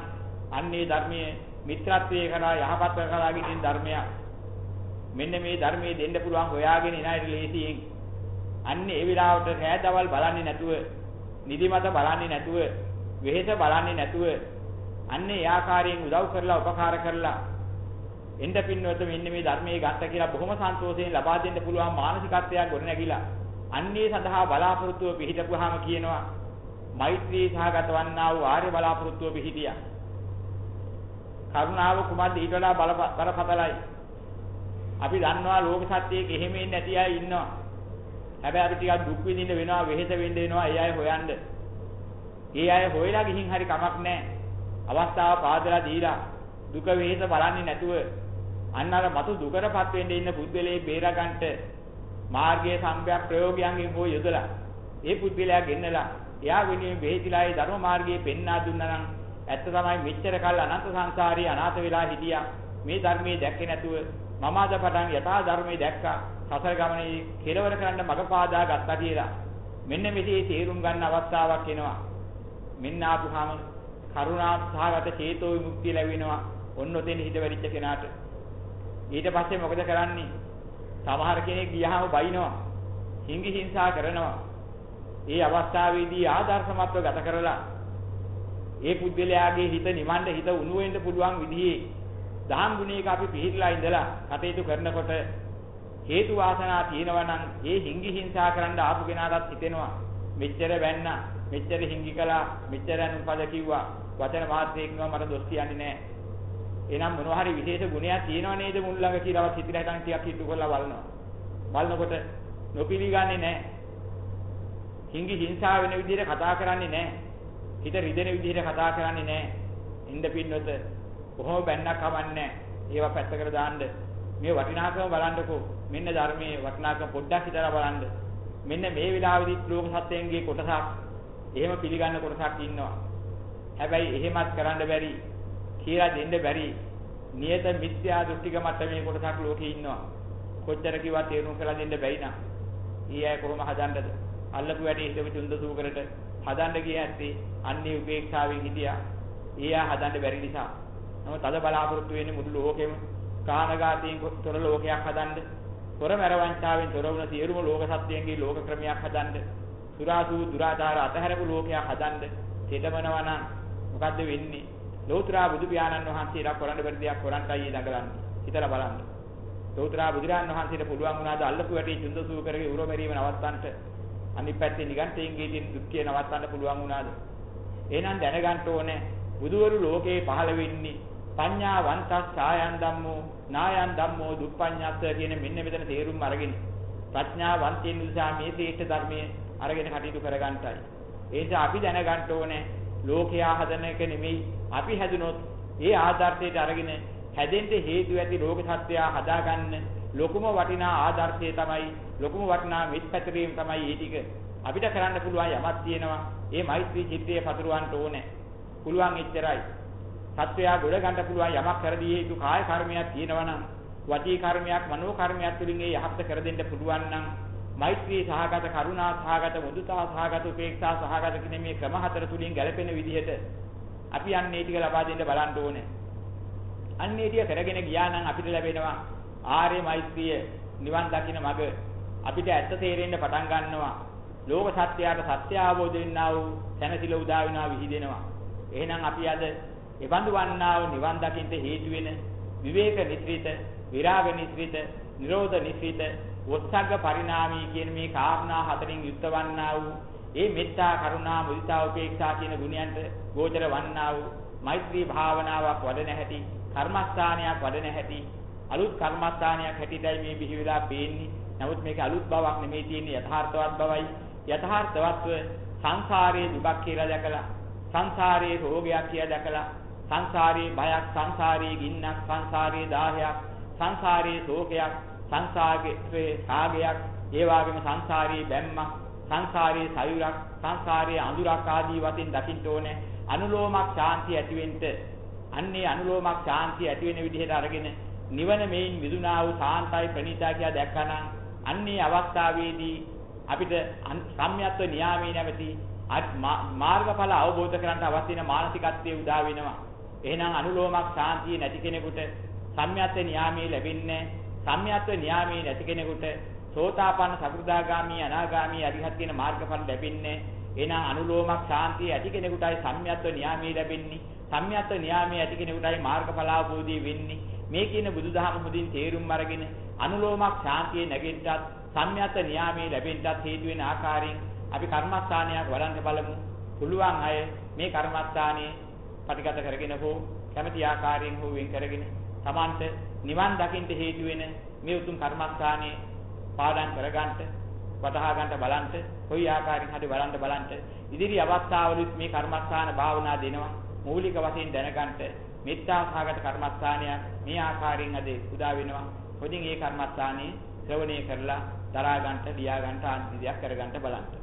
අන්නේ ධර්මයේ මිත්‍රත්වයේ කරා යහපත් කරලා ගින් ධර්මයක්. මෙන්න මේ ධර්මයේ දෙන්න පුළුවන් හොයාගෙන ඉන අය ලේසියෙන්. අන්නේ ඒ විලාවට රෑ දවල් බලන්නේ නැතුව, නිදිමත බලන්නේ නැතුව, වෙහෙස බලන්නේ නැතුව අන්නේ ඒ ආකාරයෙන් උදව් කරලා උපකාර කරලා එන්න පින්වත මෙන්න මේ ධර්මයේ ගත්ත කියලා බොහොම සන්තෝෂයෙන් ලබා දෙන්න පුළුවන් මානසිකත්වයක් ගොඩනැගිලා අන්නේ සඳහා බලාපොරොත්තුව පිහිටපුවාම කියනවා මෛත්‍රී සහගත වන්නා වූ ආර්ය බලාපොරොත්තුව පිහිටියා. කරුණාව කුමද්ද ඊට වඩා බලපතලයි. අපි දන්නවා ලෝක සත්‍යයේ එහෙම ඉන්නේ නැති අය ඉන්නවා. හැබැයි අපි ටිකක් දුක් විඳින්න වෙනවා, වෙහෙස වෙන්න වෙනවා, ඒ අය හොයන්න. ඒ අය හොයලා ගිහින් හරි කමක් නැහැ. අවස්ථාව පාදලා දීලා දුක වෙහෙස බලන්නේ නැතුව අන්න අර මතු දුකටපත් වෙන්න ඉන්න පුද්ගලයේ බේරගන්නට මාර්ගයේ සම්භයක් ප්‍රයෝගයන්ගෙන් හෝ යොදලා ඒ පුද්ගලයා ගෙන්නලා එයා වෙනුවෙන් වෙහෙතිලා ඒ ධර්ම මාර්ගයේ පෙන්වා දුන්නා නම් ඇත්ත තමයි මෙච්චර කල් අනන්ත සංසාරී අනාථ වෙලා හිටියා මේ ධර්මයේ දැක්කේ නැතුව මම අද පටන් යථා ධර්මයේ දැක්කා සසර ගමනේ කෙලවර කරන්න මඟ පාදා ගත්තා කියලා. මෙන්න මෙසේ තේරුම් ගන්න අවස්ථාවක් එනවා. මෙන්න ආපුහම කරුණා සහගත චේතෝ විමුක්තිය ලැබෙනවා. ඔන්න ඔතෙන් හිත වෙරිච්ච කෙනාට. ඊට පස්සේ මොකද කරන්නේ? සමහර කෙනෙක් ගියාම බයිනවා. හිඟි හිංසා කරනවා. ඒ අවස්ථාවේදී ආදර්ශමත්ව ගත කරලා ඒ පුද්ගලයාගේ හිත නිවන්න හිත උණු වෙන්න පුළුවන් විදිහේ දහම් ගුණයක අපි පිළිහිලා ඉඳලා කටයුතු කරනකොට හේතු වාසනා තියෙනවා නම් ඒ හිඟි හිංසා කරන්න ආපු කෙනාටත් හිතෙනවා. මෙච්චර වැන්න මෙච්චර හිඟි කළා මෙච්චර අනුපද කිව්වා. වචන මාත්‍රයකින්ව මට දොස් කියන්නේ නැහැ එහෙනම් මොනවා හරි විශේෂ ගුණයක් තියෙනව නේද මුල් ළඟ කියලාවත් හිතලා හිටන් ටිකක් හිතු කරලා බලනවා. බලනකොට නොපිළිගන්නේ නැහැ හිඟි හිංසා වෙන විදිහට කතා කරන්නේ නැහැ හිත රිදෙන විදිහට කතා කරන්නේ නැහැ ඉන්න පින්නොත කොහොම බැන්නක් කවන්නේ ඒවා පැත්තකට දාන්න මේ වටිනාකම බලන්නකෝ. මෙන්න ධර්මයේ වටිනාකම පොඩ්ඩක් හිතලා බලන්න. මෙන්න මේ වෙලාවෙදි ලෝක සත්‍යයන්ගේ කොටසක් එහෙම පිළිගන්න කොටසක් ඉන්නවා. හැබැයි එහෙමත් කරන්න බැරි කියලා දෙන්න බැරි නියත මිත්‍යා දෘෂ්ටික මට්ටමේ කොටසක් ලෝකේ ඉන්නවා. කොච්චර කිව්වත් තේරුම් කරලා දෙන්න බැයි නම්. ඊ අය කොහොම හදන්නද? අල්ලපු වැඩි හිතව චුන්ද සූකරට හදන්න ගිය ඇත්තේ අන්නේ උපේක්ෂාවෙන් හිටියා. ඒ ආ හදන්න බැරි නිසා. නමුත් අද බලාපොරොත්තු වෙන්නේ මුළු ලෝකෙම කානගාතයෙන් තොර ලෝකයක් හදන්න, තොර මරවංචාවෙන් තොර වුණ සියලුම ලෝක සත්‍යයන්ගේ ලෝක ක්‍රමයක් හදන්න, සුරාසු දුරාචාර අතහැරපු ලෝකයක් හදන්න තෙදමනවා නම් මොකද්ද වෙන්නේ? ලෝතුරා බුදු පියාණන් වහන්සේලා කරන්න බැරි දෙයක් කරන්ටයි දඟලන්නේ. හිතලා බලන්න. ලෝතුරා බුදුරජාණන් වහන්සේට පුළුවන් වුණාද අල්ලපු වැටි චුන්දසූ කරගේ උරෝ මෙරීම නවත්තන්නට අනිත් පැත්තේ නිගන්ඨයෙන්ගේ තියෙන දුක්ඛය නවත්තන්න පුළුවන් වුණාද? එහෙනම් දැනගන්න ඕනේ බුදුවරු ලෝකේ පහළ වෙන්නේ පඤ්ඤාවන්තස් සායන් ධම්මෝ නායන් ධම්මෝ දුප්පඤ්ඤස්ස කියන මෙන්න මෙතන තේරුම් අරගෙන ප්‍රඥාවන්තයන් නිසා මේ ශ්‍රේෂ්ඨ ධර්මයේ අරගෙන කටයුතු කරගන්නටයි. ඒ නිසා අපි දැනගන්න ඕනේ ලෝකයා හදන එක නෙමෙයි අපි හැදුනොත් ඒ ආදර්ශයට අරගෙන හැදෙන්න හේතු ඇති ලෝක සත්‍යය හදාගන්න ලොකුම වටිනා ආදර්ශය තමයි ලොකුම වටිනා මිත්පැතරීම තමයි මේ ටික. අපිට කරන්න පුළුවන් යමක් තියෙනවා. ඒ මෛත්‍රී චිත්තය පතුරවන්න ඕනේ. පුළුවන් එච්චරයි. සත්වයා ගොඩ ගන්න පුළුවන් යමක් කරදී යුතු කාය කර්මයක් තියෙනවා නම් වචී කර්මයක් මනෝ කර්මයක් තුලින් ඒ යහපත කර දෙන්න පුළුවන් නම් මෛත්‍රී සහගත කරුණා සහගත මුදුතා සහගත උපේක්ෂා සහගත කියන මේ ක්‍රම හතර තුලින් ගැලපෙන විදිහට අපි අන්නේ ටික ලබා දෙන්න බලන්න ඕනේ. අන්නේ ටික කරගෙන ගියා නම් අපිට ලැබෙනවා ආර්ය මෛත්‍රිය නිවන් දකින්න මඟ අපිට ඇත්ත තේරෙන්න පටන් ගන්නවා. ලෝක සත්‍යයට සත්‍ය අවබෝධ වෙන්නා වූ සැනසෙල උදා වෙනවා විහිදෙනවා. එහෙනම් අපි අද එවන්දු වන්නා වූ නිවන් දකින්න හේතු වෙන විවේක නිස්ෘත, විරාග නිස්ෘත, නිරෝධ නිස්ෘත, වොත්සග්ග පරිණාමී කියන මේ කාරණා හතරින් යුක්ත වන්නා වූ ඒ මෙත්තා කරුණා මුදිතා උපේක්ෂා කියන ගුණයන්ට ගෝචර වන්නා වූ මෛත්‍රී භාවනාවක් වඩන හැටි, කර්මස්ථානයක් වඩන හැටි, අලුත් කර්මස්ථානයක් හැටිදයි මේ බිහි වෙලා පේන්නේ. නමුත් මේක අලුත් බවක් නෙමෙයි තියෙන්නේ යථාර්ථවත් බවයි. යථාර්ථවත්ව සංසාරයේ දුක් කියලා දැකලා සංසාරයේ රෝගයක් කියලා දැකලා සංසාරයේ බයක් සංසාරයේ ගින්නක් සංසාරයේ දාහයක් සංසාරයේ ශෝකයක් සංසාරයේ රාගයක් ඒ වගේම සංසාරයේ බැම්මක් සංසාරයේ සයුරක් සංසාරයේ අඳුරක් ආදී වශයෙන් දකින්න ඕනේ අනුලෝමක් ශාන්තිය ඇතිවෙන්න අන්නේ අනුලෝමක් ශාන්තිය ඇති වෙන විදිහට අරගෙන නිවන මේන් මිදුණා වූ සාන්තයි ප්‍රණීතා කියලා දැක්කනම් අන්නේ අවස්ථාවේදී අපිට සම්‍යත්ව න්යාමයේ නැමැති මාර්ගඵල අවබෝධ කරගන්න අවශ්‍ය වෙන මානසිකත්වයේ උදා වෙනවා. එහෙනම් අනුලෝමක් ශාන්තිය නැති කෙනෙකුට සම්‍යත්ව න්යාමයේ ලැබෙන්නේ සම්‍යත්ව න්යාමයේ නැති කෙනෙකුට සෝතාපන්න සකෘදාගාමි අනාගාමි අරිහත් කියන මාර්ගඵල ලැබෙන්නේ. එහෙනම් අනුලෝමක් ශාන්තිය ඇති කෙනෙකුටයි සම්‍යත්ව න්යාමයේ ලැබෙන්නේ. සම්‍යත්ව න්යාමයේ ඇති කෙනෙකුටයි මාර්ගඵල අවබෝධය වෙන්නේ. මේ කියන බුදුදහම මුදින් තේරුම් අරගෙන අනුලෝමක් ශාන්තිය නැගෙන්නත් සම්‍යත්ව න්යාමයේ ලැබෙන්නත් හේතු වෙන ආකාරයෙන් අපි කර්මස්ථානයක් වඩන්න බලමු. පුළුවන් අය මේ කර්මස්ථානයේ පටිගත කරගෙන හෝ කැමැති ආකාරයෙන් හෝ වෙන් කරගෙන Tamante නිවන් දකින්න හේතු වෙන මේ උතුම් කර්මස්ථානයේ පාඩම් කරගන්නට වටහා ගන්නට බලන්න කොයි ආකාරයෙන් හරි බලන්න බලන්න ඉදිරි අවස්ථාවලුත් මේ කර්මස්ථාන භාවනා දෙනවා. මූලික වශයෙන් දැනගන්නට මෙත්තා සහගත කර්මස්ථානයක් මේ ආකාරයෙන් අද උදා වෙනවා. හොඳින් මේ කර්මස්ථානයේ ශ්‍රවණය කරලා දරා ගන්නට ලියා ගන්නට ආන්තිදයක් කර ගන්නට බලන්න.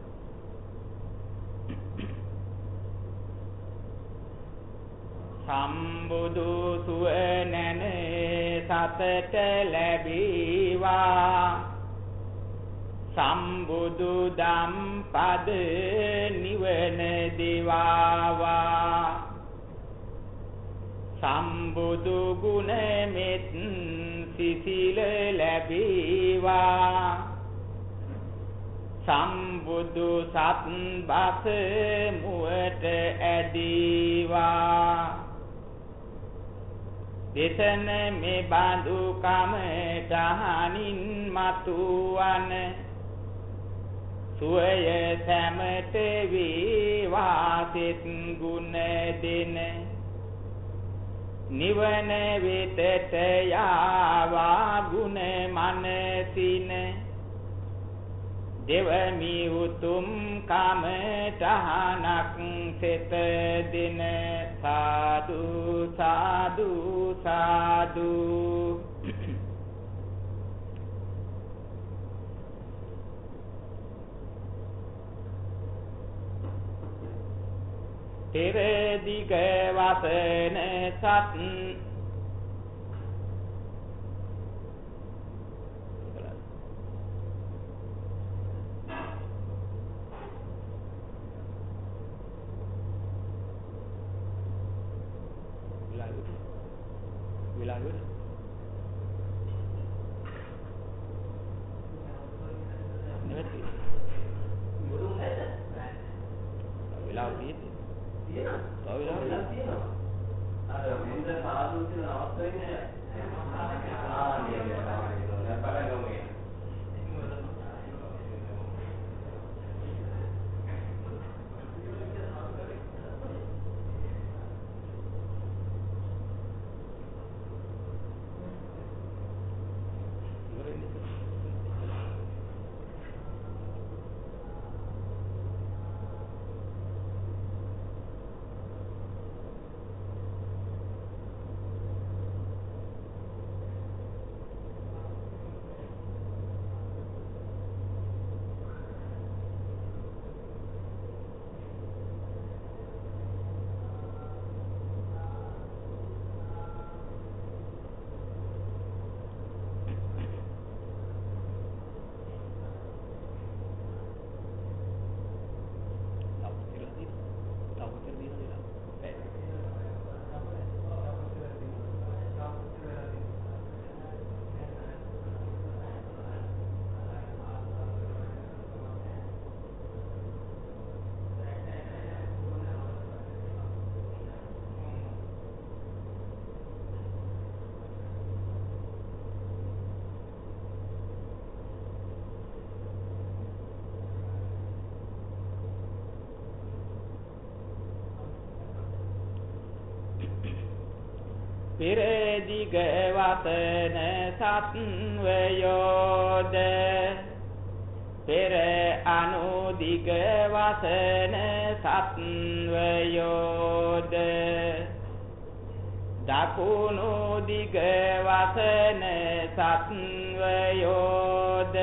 සම්බුදු සුවනන සතට ලැබීවා. සම්බුදු දම් පද නිවන දිවාවා. සම්බුදු ගුණ මෙත් සිසිල ලැබීවා. සම්බුදු සත් බස මුවට ඇදීවා. දෙසන මේ බඳු කම දහනින් මතුවන. සුවය සැමට වේවාසෙත් ගුණ දෙන. නිවන වෙතට යාවා ගුණ මනසින දෙවමි උතුම් කමඨහනක් සෙත දින. සාදු සාදු සාදු. පෙර දිග වසන සත් පෙර දිග වතන සත්වයෝද? පෙර අනුදිග වසන සත්වයෝද? දකුණු දිග වසන සත්වයෝද?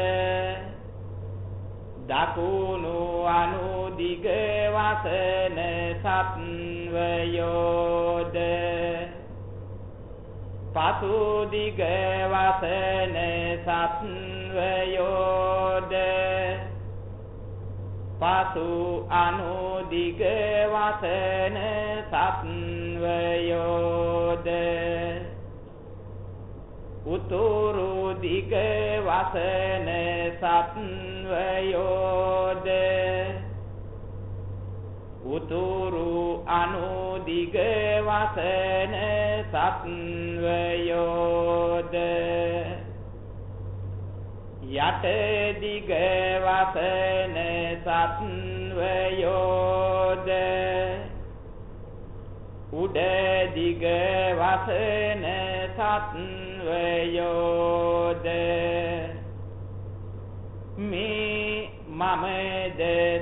දකුණු අනුදිග වසන සත්වයෝද පසු දිග වසන සත්වයෝද? පසු අනු දිග වසන සත්වයෝද? උතුරු දිග වසන සත්වයෝද? උතුරු අනු දිග වසන සත්වයෝද? යට දිග වසන සත්වයෝද? උඩ දිග වසන සත්වයෝද? මේ මමද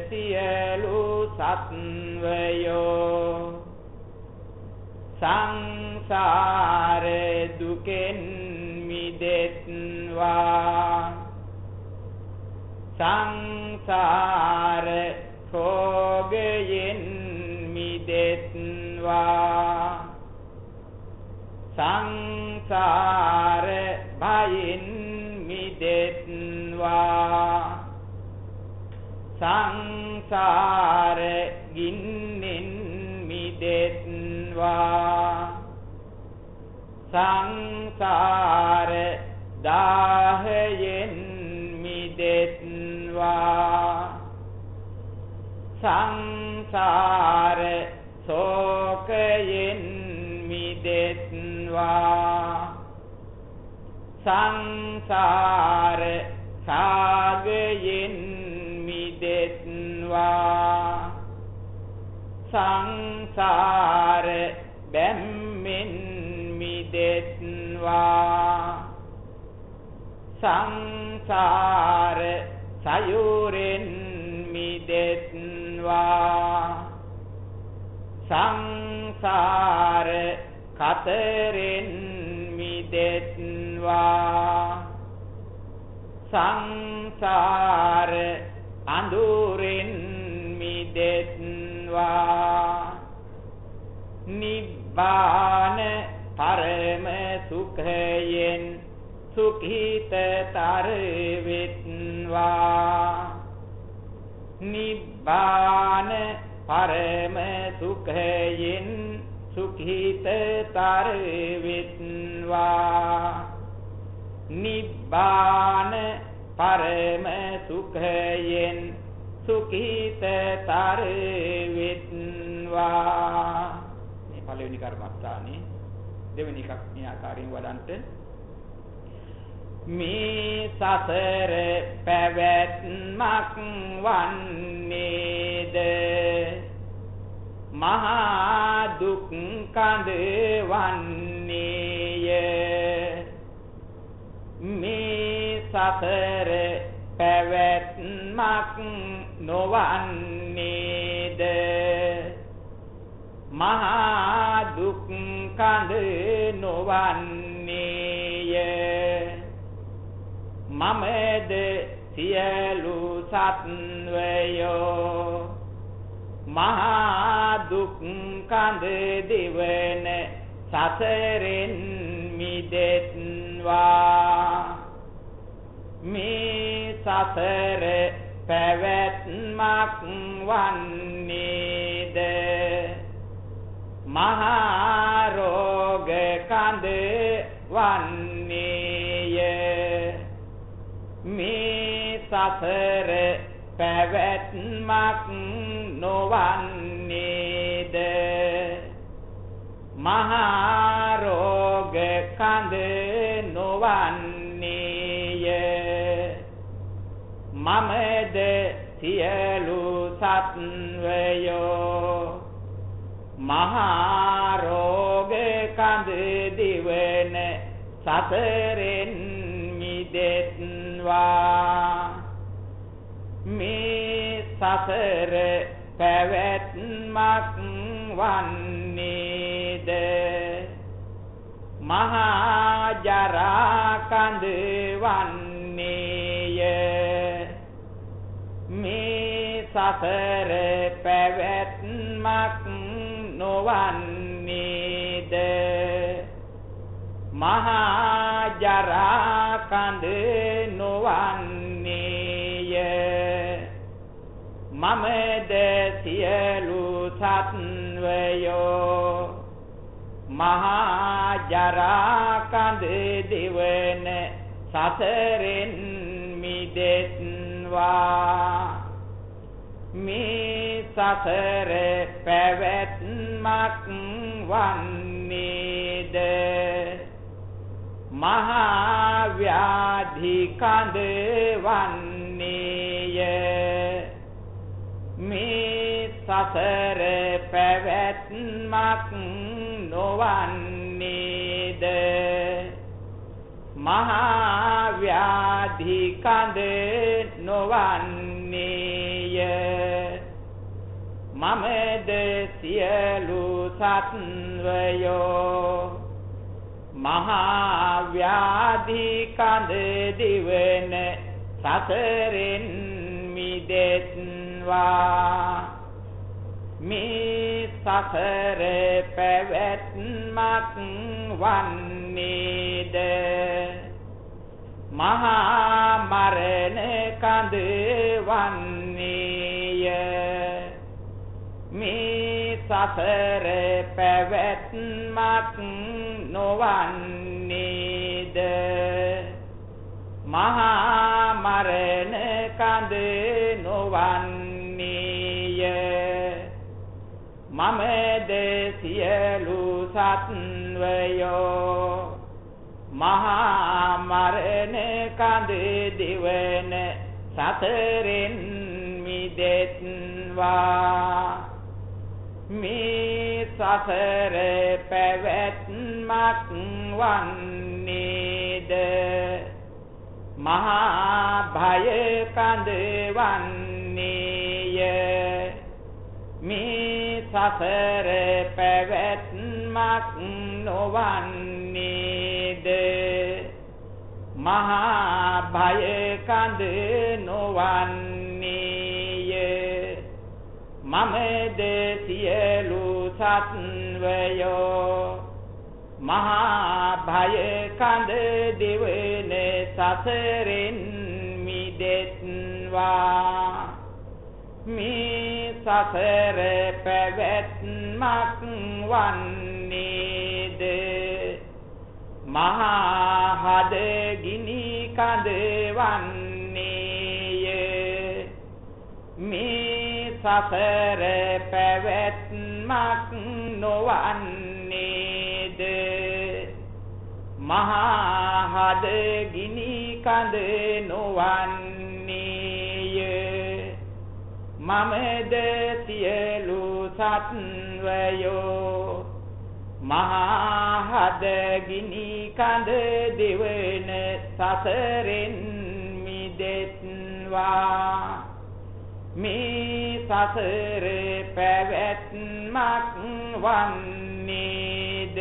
සියලු සත්වයෝ. සංසාර දුකෙන් මිදෙත්වා. සංසාර රෝගයෙන් මිදෙත්වා. සංසාර භයෙන් මිදෙත්වා. සංසාර ගින්නෙන් මිදෙත්වා. සංසාර දාහයෙන් මිදෙත්වා. සංසාර ශෝකයෙන් මිදෙත්වා. සංසාර සාගයෙන් මිදෙත්වා සංසාර බැම්මෙන් මිදෙත්වා। සංසාර සයුරෙන් මිදෙත්වා। සංසාර කතරෙන් මිදෙත්වා। සංසාර අඳුරෙන් මිදෙත්වා. නිබ්බාන පරම සුඛයෙන් සුඛිතතර වෙත්වා නිබ්බාන පරම සුඛයෙන් සුඛිතතර වෙත්වා නිබ්බාන පරම සුඛයෙන් සුඛිතතර වෙත්වා මේ පළවෙනි කර්මස්ථානේ දෙවෙනි එකක් මේ ආකාරයෙන් වඩන්ට. මේ සසර පැවැත්මක් වන්නේද? මහා දුක් කඳ වන්නේය. මේ සසර පැවැත්මක් නොවන්නේද? මහා දුක් කඳ නොවන්නේය. මමද සියලු සත්වයෝ මහා දුක් කඳ දිවන සසරෙන් මිදෙත්වා. මේ සසර පැවැත්මක් වන්නේද? මහා රෝග කඳ වන්නේය. මේ සසර පැවැත්මක් නොවන්නේද? මහා රෝග කඳ නොවන්නේය මමද සියලු සත්වයෝ මහා රෝග කඳ දිවන සතරෙන් මිදෙත්වා. මේ සසර පැවැත්මක් වන්නේද? මහා ජරා කඳ වන්නේය මේ සසර පැවැත්මක් නොවන්නේද? මහා ජරා කඳ නොවන්නේය. මමද සියලු සත්වයෝ මහා ජරා කඳ දිවන සසරෙන් මිදෙත්වා. මේ සසර පැවැත්මක් වන්නේද? මහා ව්‍යාධි කඳ වන්නේය. මේ සසර පැවැත්මක් නොවන්නේද? මහා ව්‍යාධි කඳ නොවන්නේය මමද සියලු සත්වයෝ මහා ව්‍යාධි කඳ දිවන සසරෙන් මිදෙත්වා. මේ සසර පැවැත්මක් වන්නේද? මහා මරණ කඳ වන්නේය මේ සසර පැවැත්මක් නොවන්නේද? මහා මරණ කඳ නොවන්නේය. මමද සියලු සත්වයෝ මහා මරණ කඳ දිවන සතරෙන් මිදෙත්වා. මේ සසර පැවැත්මක් වන්නේද? මහා භය කඳ වන්නේය. මේ සසර පැවැත්මක් නොවන්නේද? මහා භය කඳ නොවන්නේය මමද සියලු සත්වයෝ මහා භය කඳ දෙවන සසරෙන් මිදෙත්වා. මේ සසර පැවැත්මක් වන්නේද? මහා හද ගිනි කඳ වන්නේය. මේ සසර පැවැත්මක් නොවන්නේද? මහා හද ගිනි කඳ නොවන්නේය. මමද සියලු සත්වයෝ මහා හද ගිනි කඳ දෙවන සසරෙන් මිදෙත්වා. මේ සසර පැවැත්මක් වන්නේද?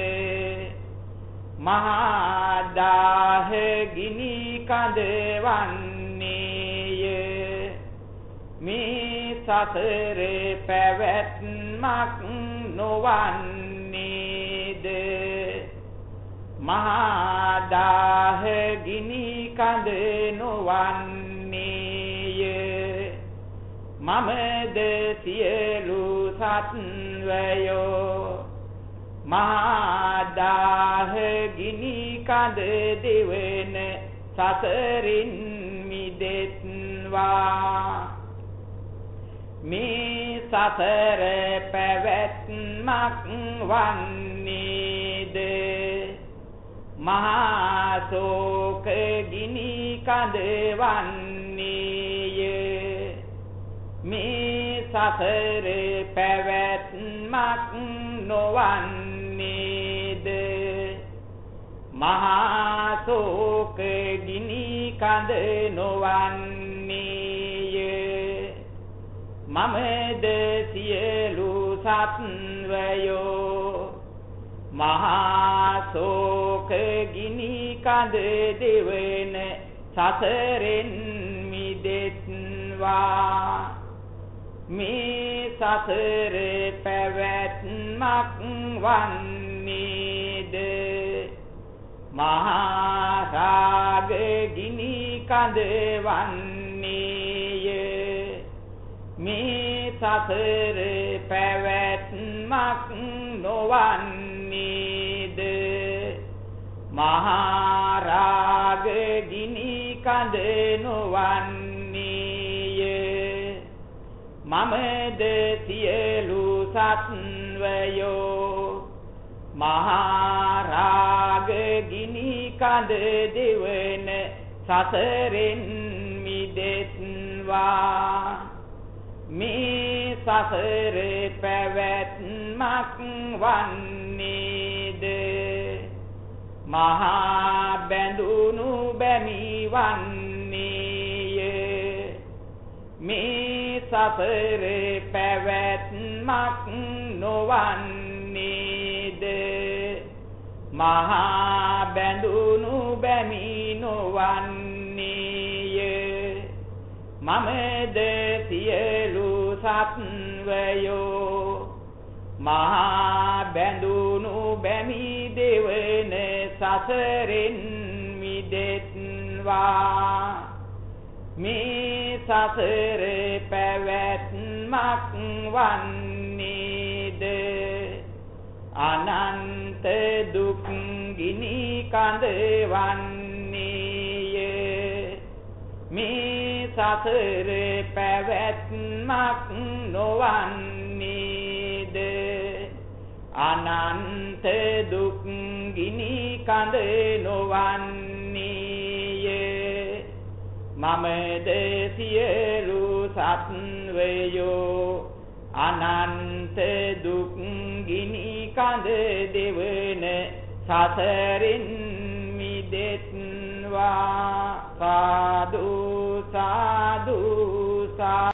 මහා දාහ ගිනි කඳ වන්නේය. මේ සසර පැවැත්මක් නොවන්නේද? මහා දාහ ගිනි කඳ නොවන්නේය මමද සියලු සත්වයෝ මහා දාහ ගිනි කඳ දෙවන සසරින් මිදෙත්වා. මේ සසර පැවැත්මක් වන්නේද? මහා ශෝක ගිනි කඳ වන්නේය මේ සසර පැවැත්මක් නොවන්නේද? මහා ශෝක ගිනි කඳ නොවන්නේය. මමද සියලු සත්වයෝ මහා ශෝක ගිනි කඳ දෙවන සසරෙන් මිදෙත්වා. මේ සසර පැවැත්මක් වන්නේද? මහා රාග ගිනි කඳ වන්නේය. මේ සසර පැවැත්මක් නොවන්නේද? මහා රාග ගිනි කඳ නොවන්නේය මමද සියලු සත්වයෝ මහා රාග ගිනි කඳ දෙවන සසරෙන් මිදෙත්වා. මේ සසර පැවැත්මක් වන්නේද? මහා බැඳුණු බැමි වන්නේය. මේ සසර පැවැත්මක් නොවන්නේද? මහා බැඳුණු බැමි නොවන්නේය. මමද සියලු සත්වයෝ මහා බැඳුණු බැමි දෙවන සසරෙන් මිදෙත්වා. මේ සසර පැවැත්මක් වන්නේද? අනන්ත දුක් ගිනි කඳ වන්නේය. මේ සසර පැවැත්මක් නොවන්නේද? අනන්ත දුක් ගිනි කඳ නොවන්නේය මම දේසියලු සත්වයෝ අනන්ත දුක් ගිනි කඳ දෙවන සසරින් මිදෙත්වා. සාදු සාදු සා